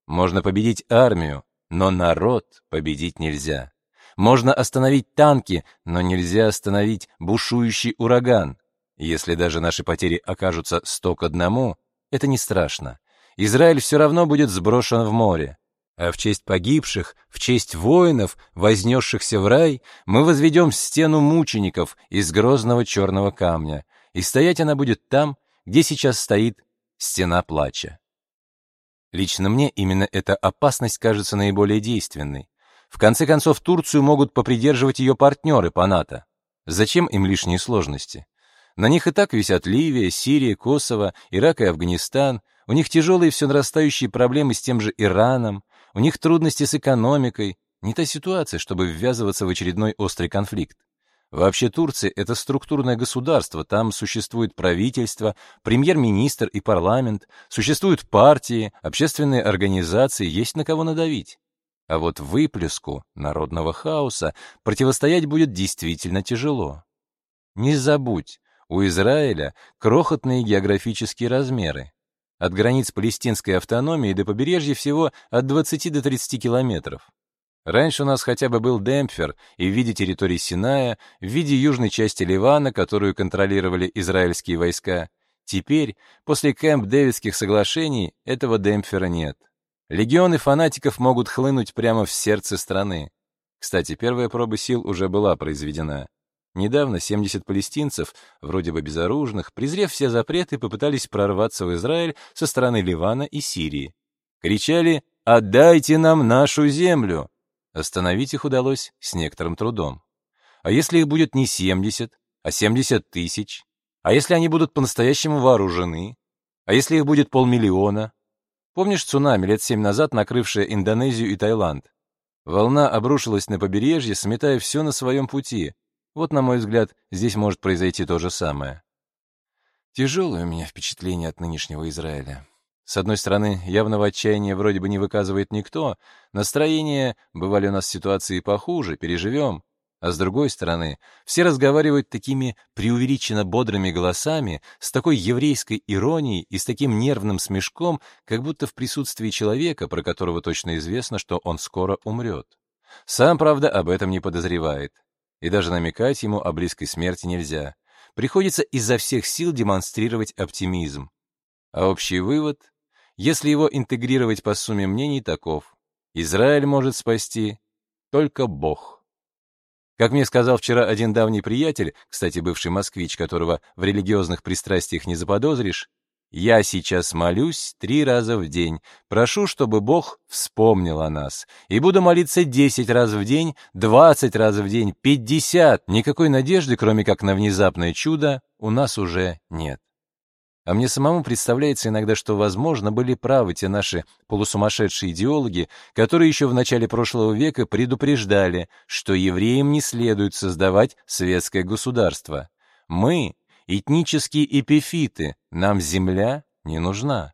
Можно победить армию, но народ победить нельзя. Можно остановить танки, но нельзя остановить бушующий ураган. Если даже наши потери окажутся сто к одному, это не страшно. Израиль все равно будет сброшен в море а в честь погибших, в честь воинов, вознесшихся в рай, мы возведем стену мучеников из грозного черного камня, и стоять она будет там, где сейчас стоит стена плача. Лично мне именно эта опасность кажется наиболее действенной. В конце концов, Турцию могут попридерживать ее партнеры по НАТО. Зачем им лишние сложности? На них и так висят Ливия, Сирия, Косово, Ирак и Афганистан. У них тяжелые все нарастающие проблемы с тем же Ираном, у них трудности с экономикой. Не та ситуация, чтобы ввязываться в очередной острый конфликт. Вообще Турция — это структурное государство, там существует правительство, премьер-министр и парламент, существуют партии, общественные организации, есть на кого надавить. А вот выплеску народного хаоса противостоять будет действительно тяжело. Не забудь, у Израиля крохотные географические размеры. От границ палестинской автономии до побережья всего от 20 до 30 километров. Раньше у нас хотя бы был демпфер и в виде территории Синая, в виде южной части Ливана, которую контролировали израильские войска. Теперь, после Кэмп-Дэвидских соглашений, этого демпфера нет. Легионы фанатиков могут хлынуть прямо в сердце страны. Кстати, первая проба сил уже была произведена. Недавно 70 палестинцев, вроде бы безоружных, презрев все запреты, попытались прорваться в Израиль со стороны Ливана и Сирии. Кричали «Отдайте нам нашу землю!» Остановить их удалось с некоторым трудом. А если их будет не 70, а 70 тысяч? А если они будут по-настоящему вооружены? А если их будет полмиллиона? Помнишь цунами лет семь назад, накрывшее Индонезию и Таиланд? Волна обрушилась на побережье, сметая все на своем пути. Вот, на мой взгляд, здесь может произойти то же самое. Тяжелое у меня впечатление от нынешнего Израиля. С одной стороны, явного отчаяния вроде бы не выказывает никто, настроение, бывали у нас ситуации похуже, переживем. А с другой стороны, все разговаривают такими преувеличенно бодрыми голосами, с такой еврейской иронией и с таким нервным смешком, как будто в присутствии человека, про которого точно известно, что он скоро умрет. Сам, правда, об этом не подозревает. И даже намекать ему о близкой смерти нельзя. Приходится изо всех сил демонстрировать оптимизм. А общий вывод если его интегрировать по сумме мнений, таков. Израиль может спасти только Бог. Как мне сказал вчера один давний приятель, кстати, бывший москвич, которого в религиозных пристрастиях не заподозришь, «Я сейчас молюсь три раза в день, прошу, чтобы Бог вспомнил о нас, и буду молиться десять раз в день, двадцать раз в день, пятьдесят. Никакой надежды, кроме как на внезапное чудо, у нас уже нет». А мне самому представляется иногда, что, возможно, были правы те наши полусумасшедшие идеологи, которые еще в начале прошлого века предупреждали, что евреям не следует создавать светское государство. Мы — этнические эпифиты, нам земля не нужна.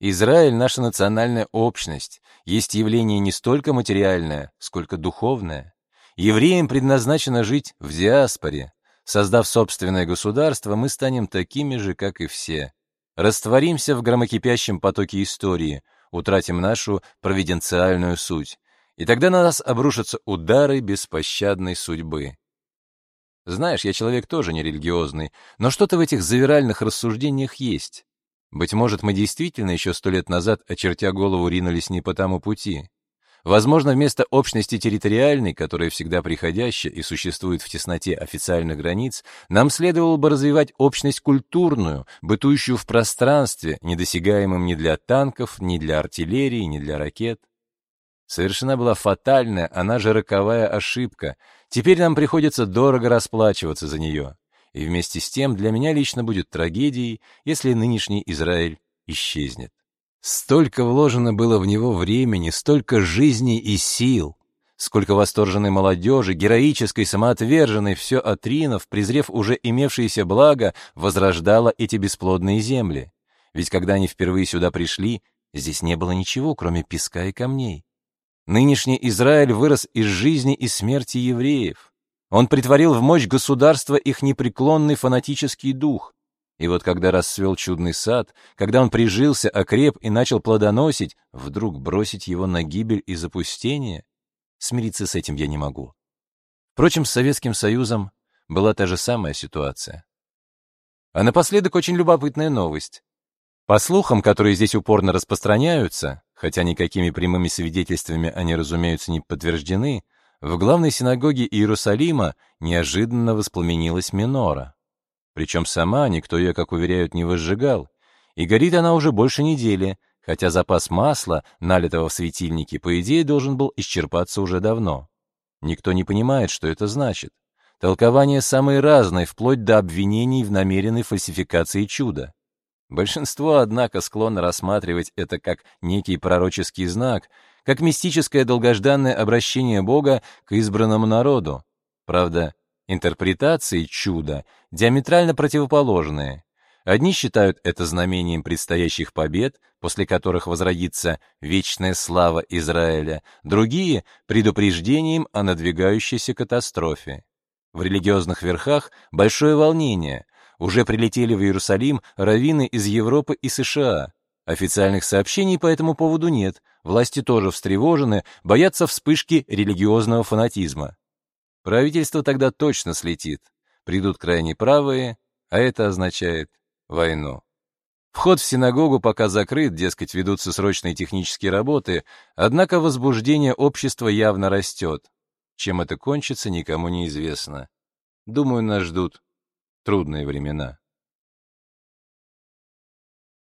Израиль — наша национальная общность, есть явление не столько материальное, сколько духовное. Евреям предназначено жить в диаспоре, Создав собственное государство, мы станем такими же, как и все. Растворимся в громокипящем потоке истории, утратим нашу провиденциальную суть. И тогда на нас обрушатся удары беспощадной судьбы. Знаешь, я человек тоже нерелигиозный, но что-то в этих завиральных рассуждениях есть. Быть может, мы действительно еще сто лет назад, очертя голову, ринулись не по тому пути. Возможно, вместо общности территориальной, которая всегда приходящая и существует в тесноте официальных границ, нам следовало бы развивать общность культурную, бытующую в пространстве, недосягаемом ни для танков, ни для артиллерии, ни для ракет. Совершена была фатальная, она же роковая ошибка. Теперь нам приходится дорого расплачиваться за нее. И вместе с тем для меня лично будет трагедией, если нынешний Израиль исчезнет. Столько вложено было в него времени, столько жизни и сил, сколько восторженной молодежи, героической, самоотверженной, все отринов, презрев уже имевшиеся блага, возрождало эти бесплодные земли. Ведь когда они впервые сюда пришли, здесь не было ничего, кроме песка и камней. Нынешний Израиль вырос из жизни и смерти евреев. Он притворил в мощь государства их непреклонный фанатический дух. И вот когда расцвел чудный сад, когда он прижился, окреп и начал плодоносить, вдруг бросить его на гибель и запустение? Смириться с этим я не могу. Впрочем, с Советским Союзом была та же самая ситуация. А напоследок очень любопытная новость. По слухам, которые здесь упорно распространяются, хотя никакими прямыми свидетельствами они, разумеется, не подтверждены, в главной синагоге Иерусалима неожиданно воспламенилась минора. Причем сама никто ее, как уверяют, не возжигал. И горит она уже больше недели, хотя запас масла, налитого в светильнике, по идее, должен был исчерпаться уже давно. Никто не понимает, что это значит. Толкования самые разные, вплоть до обвинений в намеренной фальсификации чуда. Большинство, однако, склонно рассматривать это как некий пророческий знак, как мистическое долгожданное обращение Бога к избранному народу. Правда, интерпретации чуда диаметрально противоположные. Одни считают это знамением предстоящих побед, после которых возродится вечная слава Израиля, другие — предупреждением о надвигающейся катастрофе. В религиозных верхах большое волнение. Уже прилетели в Иерусалим раввины из Европы и США. Официальных сообщений по этому поводу нет, власти тоже встревожены, боятся вспышки религиозного фанатизма. Правительство тогда точно слетит. Придут крайне правые, а это означает войну. Вход в синагогу пока закрыт, дескать, ведутся срочные технические работы, однако возбуждение общества явно растет. Чем это кончится, никому не известно. Думаю, нас ждут трудные времена.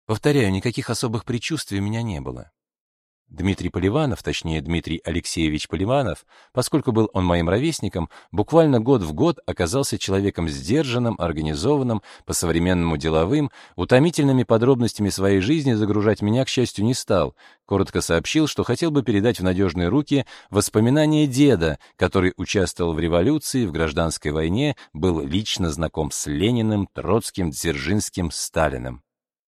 Повторяю, никаких особых предчувствий у меня не было. Дмитрий Поливанов, точнее Дмитрий Алексеевич Поливанов, поскольку был он моим ровесником, буквально год в год оказался человеком сдержанным, организованным, по-современному деловым, утомительными подробностями своей жизни загружать меня, к счастью, не стал. Коротко сообщил, что хотел бы передать в надежные руки воспоминания деда, который участвовал в революции, в гражданской войне, был лично знаком с Лениным, Троцким, Дзержинским, Сталиным.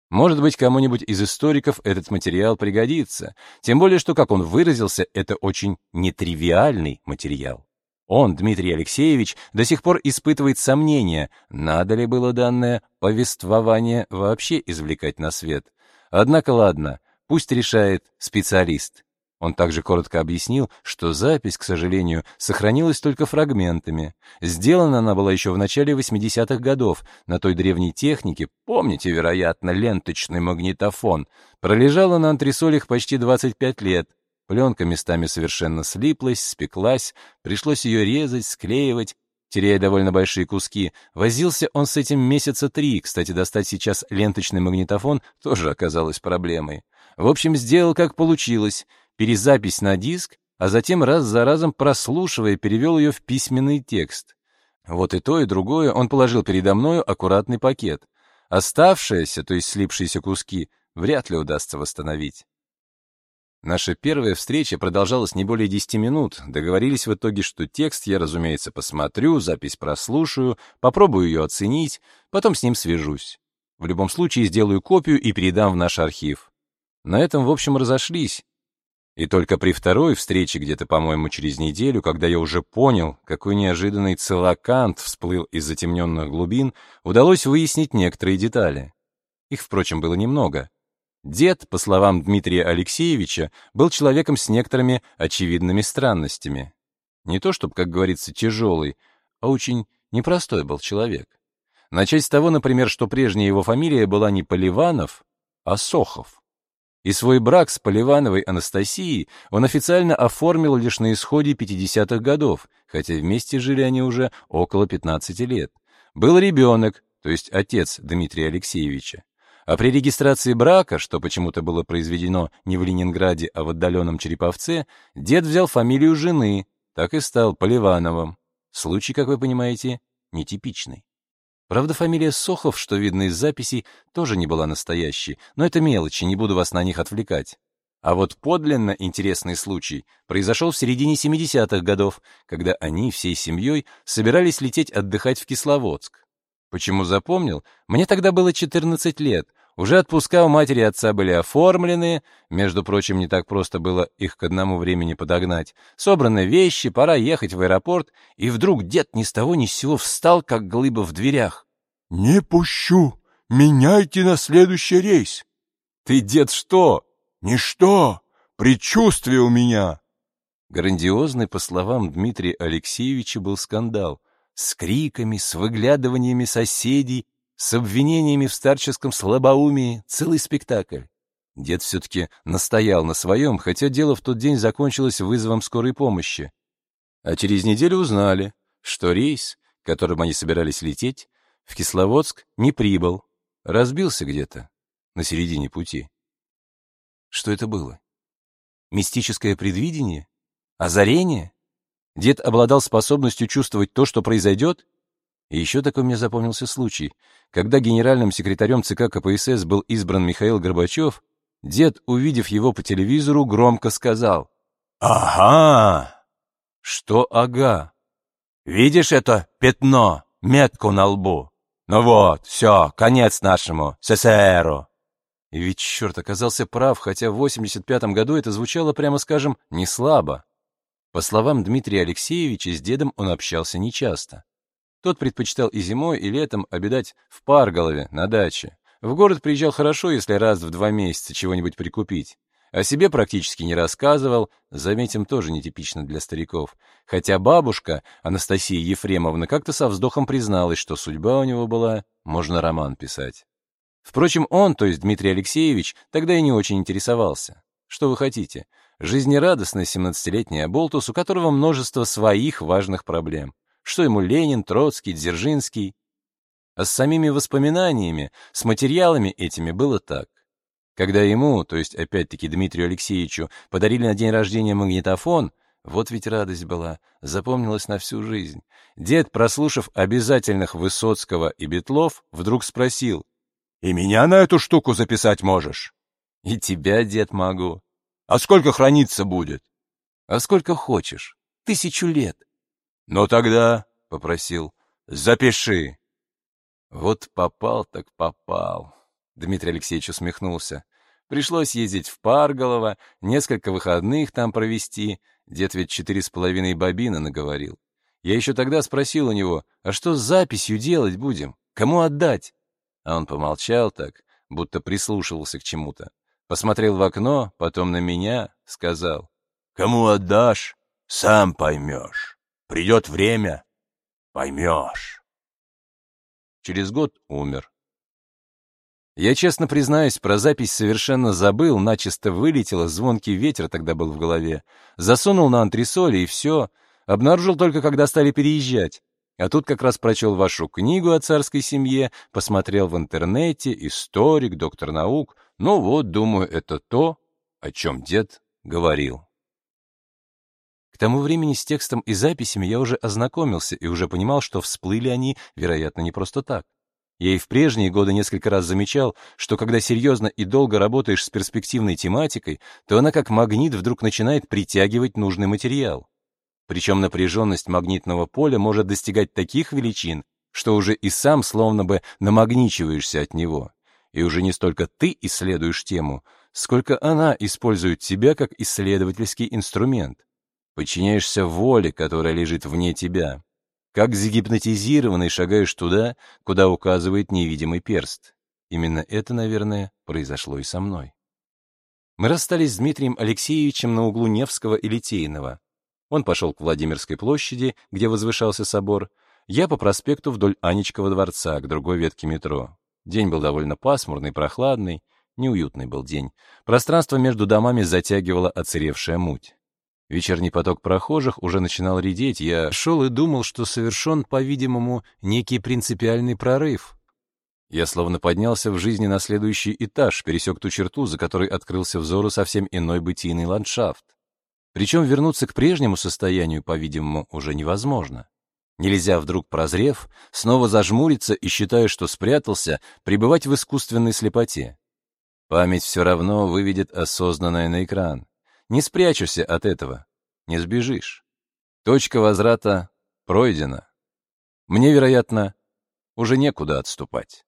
Может быть, кому-нибудь из историков этот материал пригодится, тем более, что, как он выразился, это очень нетривиальный материал. Он, Дмитрий Алексеевич, до сих пор испытывает сомнения, надо ли было данное повествование вообще извлекать на свет. Однако ладно, пусть решает специалист. Он также коротко объяснил, что запись, к сожалению, сохранилась только фрагментами. Сделана она была еще в начале 80-х годов на той древней технике, помните, вероятно, ленточный магнитофон. Пролежала на антресолях почти 25 лет. Пленка местами совершенно слиплась, спеклась, пришлось ее резать, склеивать, теряя довольно большие куски. Возился он с этим месяца три, кстати, достать сейчас ленточный магнитофон тоже оказалось проблемой. В общем, сделал как получилось — перезапись на диск, а затем раз за разом прослушивая, перевел ее в письменный текст. Вот и то, и другое он положил передо мною аккуратный пакет. Оставшиеся, то есть слипшиеся куски, вряд ли удастся восстановить. Наша первая встреча продолжалась не более 10 минут. Договорились в итоге, что текст я, разумеется, посмотрю, запись прослушаю, попробую ее оценить, потом с ним свяжусь. В любом случае сделаю копию и передам в наш архив. На этом, в общем, разошлись. И только при второй встрече, где-то, по-моему, через неделю, когда я уже понял, какой неожиданный целокант всплыл из затемненных глубин, удалось выяснить некоторые детали. Их, впрочем, было немного. Дед, по словам Дмитрия Алексеевича, был человеком с некоторыми очевидными странностями. Не то чтобы, как говорится, тяжелый, а очень непростой был человек. Начать с того, например, что прежняя его фамилия была не Поливанов, а Сохов. И свой брак с Поливановой Анастасией он официально оформил лишь на исходе 50-х годов, хотя вместе жили они уже около 15 лет. Был ребенок, то есть отец Дмитрия Алексеевича. А при регистрации брака, что почему-то было произведено не в Ленинграде, а в отдаленном Череповце, дед взял фамилию жены, так и стал Поливановым. Случай, как вы понимаете, нетипичный. Правда, фамилия Сохов, что видно из записей, тоже не была настоящей, но это мелочи, не буду вас на них отвлекать. А вот подлинно интересный случай произошел в середине 70-х годов, когда они всей семьей собирались лететь отдыхать в Кисловодск. Почему запомнил? Мне тогда было 14 лет, уже отпуска у матери и отца были оформлены, между прочим, не так просто было их к одному времени подогнать. Собраны вещи, пора ехать в аэропорт, и вдруг дед ни с того ни с сего встал, как глыба в дверях. «Не пущу! Меняйте на следующий рейс!» «Ты, дед, что?» «Ничто! Предчувствие у меня!» Грандиозный, по словам Дмитрия Алексеевича, был скандал. С криками, с выглядываниями соседей, с обвинениями в старческом слабоумии, целый спектакль. Дед все-таки настоял на своем, хотя дело в тот день закончилось вызовом скорой помощи. А через неделю узнали, что рейс, которым они собирались лететь, в Кисловодск не прибыл, разбился где-то на середине пути. Что это было? Мистическое предвидение? Озарение? Дед обладал способностью чувствовать то, что произойдет? И еще такой мне запомнился случай. Когда генеральным секретарем ЦК КПСС был избран Михаил Горбачев, дед, увидев его по телевизору, громко сказал Ага. Что ага? Видишь это пятно, метку на лбу? Ну вот, все, конец нашему СССРу. И ведь черт оказался прав, хотя в 85-м году это звучало, прямо скажем, не слабо. По словам Дмитрия Алексеевича, с дедом он общался нечасто. Тот предпочитал и зимой, и летом обедать в Парголове, на даче. В город приезжал хорошо, если раз в два месяца чего-нибудь прикупить. О себе практически не рассказывал, заметим, тоже нетипично для стариков. Хотя бабушка, Анастасия Ефремовна, как-то со вздохом призналась, что судьба у него была, можно роман писать. Впрочем, он, то есть Дмитрий Алексеевич, тогда и не очень интересовался. Что вы хотите? Жизнерадостный 17-летний оболтус, у которого множество своих важных проблем. Что ему Ленин, Троцкий, Дзержинский? А с самими воспоминаниями, с материалами этими было так. Когда ему, то есть опять-таки Дмитрию Алексеевичу, подарили на день рождения магнитофон, вот ведь радость была, запомнилась на всю жизнь. Дед, прослушав обязательных Высоцкого и Бетлов, вдруг спросил, и меня на эту штуку записать можешь? И тебя, дед, могу. А сколько храниться будет? А сколько хочешь. Тысячу лет. Ну тогда, — попросил, — запиши. Вот попал так попал. Дмитрий Алексеевич усмехнулся. Пришлось ездить в Парголово, несколько выходных там провести. Дед ведь четыре с половиной бобина наговорил. Я еще тогда спросил у него, а что с записью делать будем? Кому отдать? А он помолчал так, будто прислушивался к чему-то. Посмотрел в окно, потом на меня, сказал. «Кому отдашь, сам поймешь. Придет время, поймешь». Через год умер. Я честно признаюсь, про запись совершенно забыл, начисто вылетело, звонкий ветер тогда был в голове. Засунул на антресоли и все. Обнаружил только, когда стали переезжать. А тут как раз прочел вашу книгу о царской семье, посмотрел в интернете, историк, доктор наук. Ну вот, думаю, это то, о чем дед говорил. К тому времени с текстом и записями я уже ознакомился и уже понимал, что всплыли они, вероятно, не просто так. Я и в прежние годы несколько раз замечал, что когда серьезно и долго работаешь с перспективной тематикой, то она как магнит вдруг начинает притягивать нужный материал. Причем напряженность магнитного поля может достигать таких величин, что уже и сам словно бы намагничиваешься от него. И уже не столько ты исследуешь тему, сколько она использует тебя как исследовательский инструмент. Подчиняешься воле, которая лежит вне тебя. Как загипнотизированный шагаешь туда, куда указывает невидимый перст. Именно это, наверное, произошло и со мной. Мы расстались с Дмитрием Алексеевичем на углу Невского и Литейного. Он пошел к Владимирской площади, где возвышался собор, я по проспекту вдоль Анечкова дворца, к другой ветке метро. День был довольно пасмурный, прохладный, неуютный был день. Пространство между домами затягивала оцаревшая муть. Вечерний поток прохожих уже начинал редеть, я шел и думал, что совершен, по-видимому, некий принципиальный прорыв. Я словно поднялся в жизни на следующий этаж, пересек ту черту, за которой открылся взору совсем иной бытийный ландшафт. Причем вернуться к прежнему состоянию, по-видимому, уже невозможно. Нельзя, вдруг прозрев, снова зажмуриться и, считая, что спрятался, пребывать в искусственной слепоте. Память все равно выведет осознанное на экран. Не спрячешься от этого, не сбежишь. Точка возврата пройдена. Мне, вероятно, уже некуда отступать.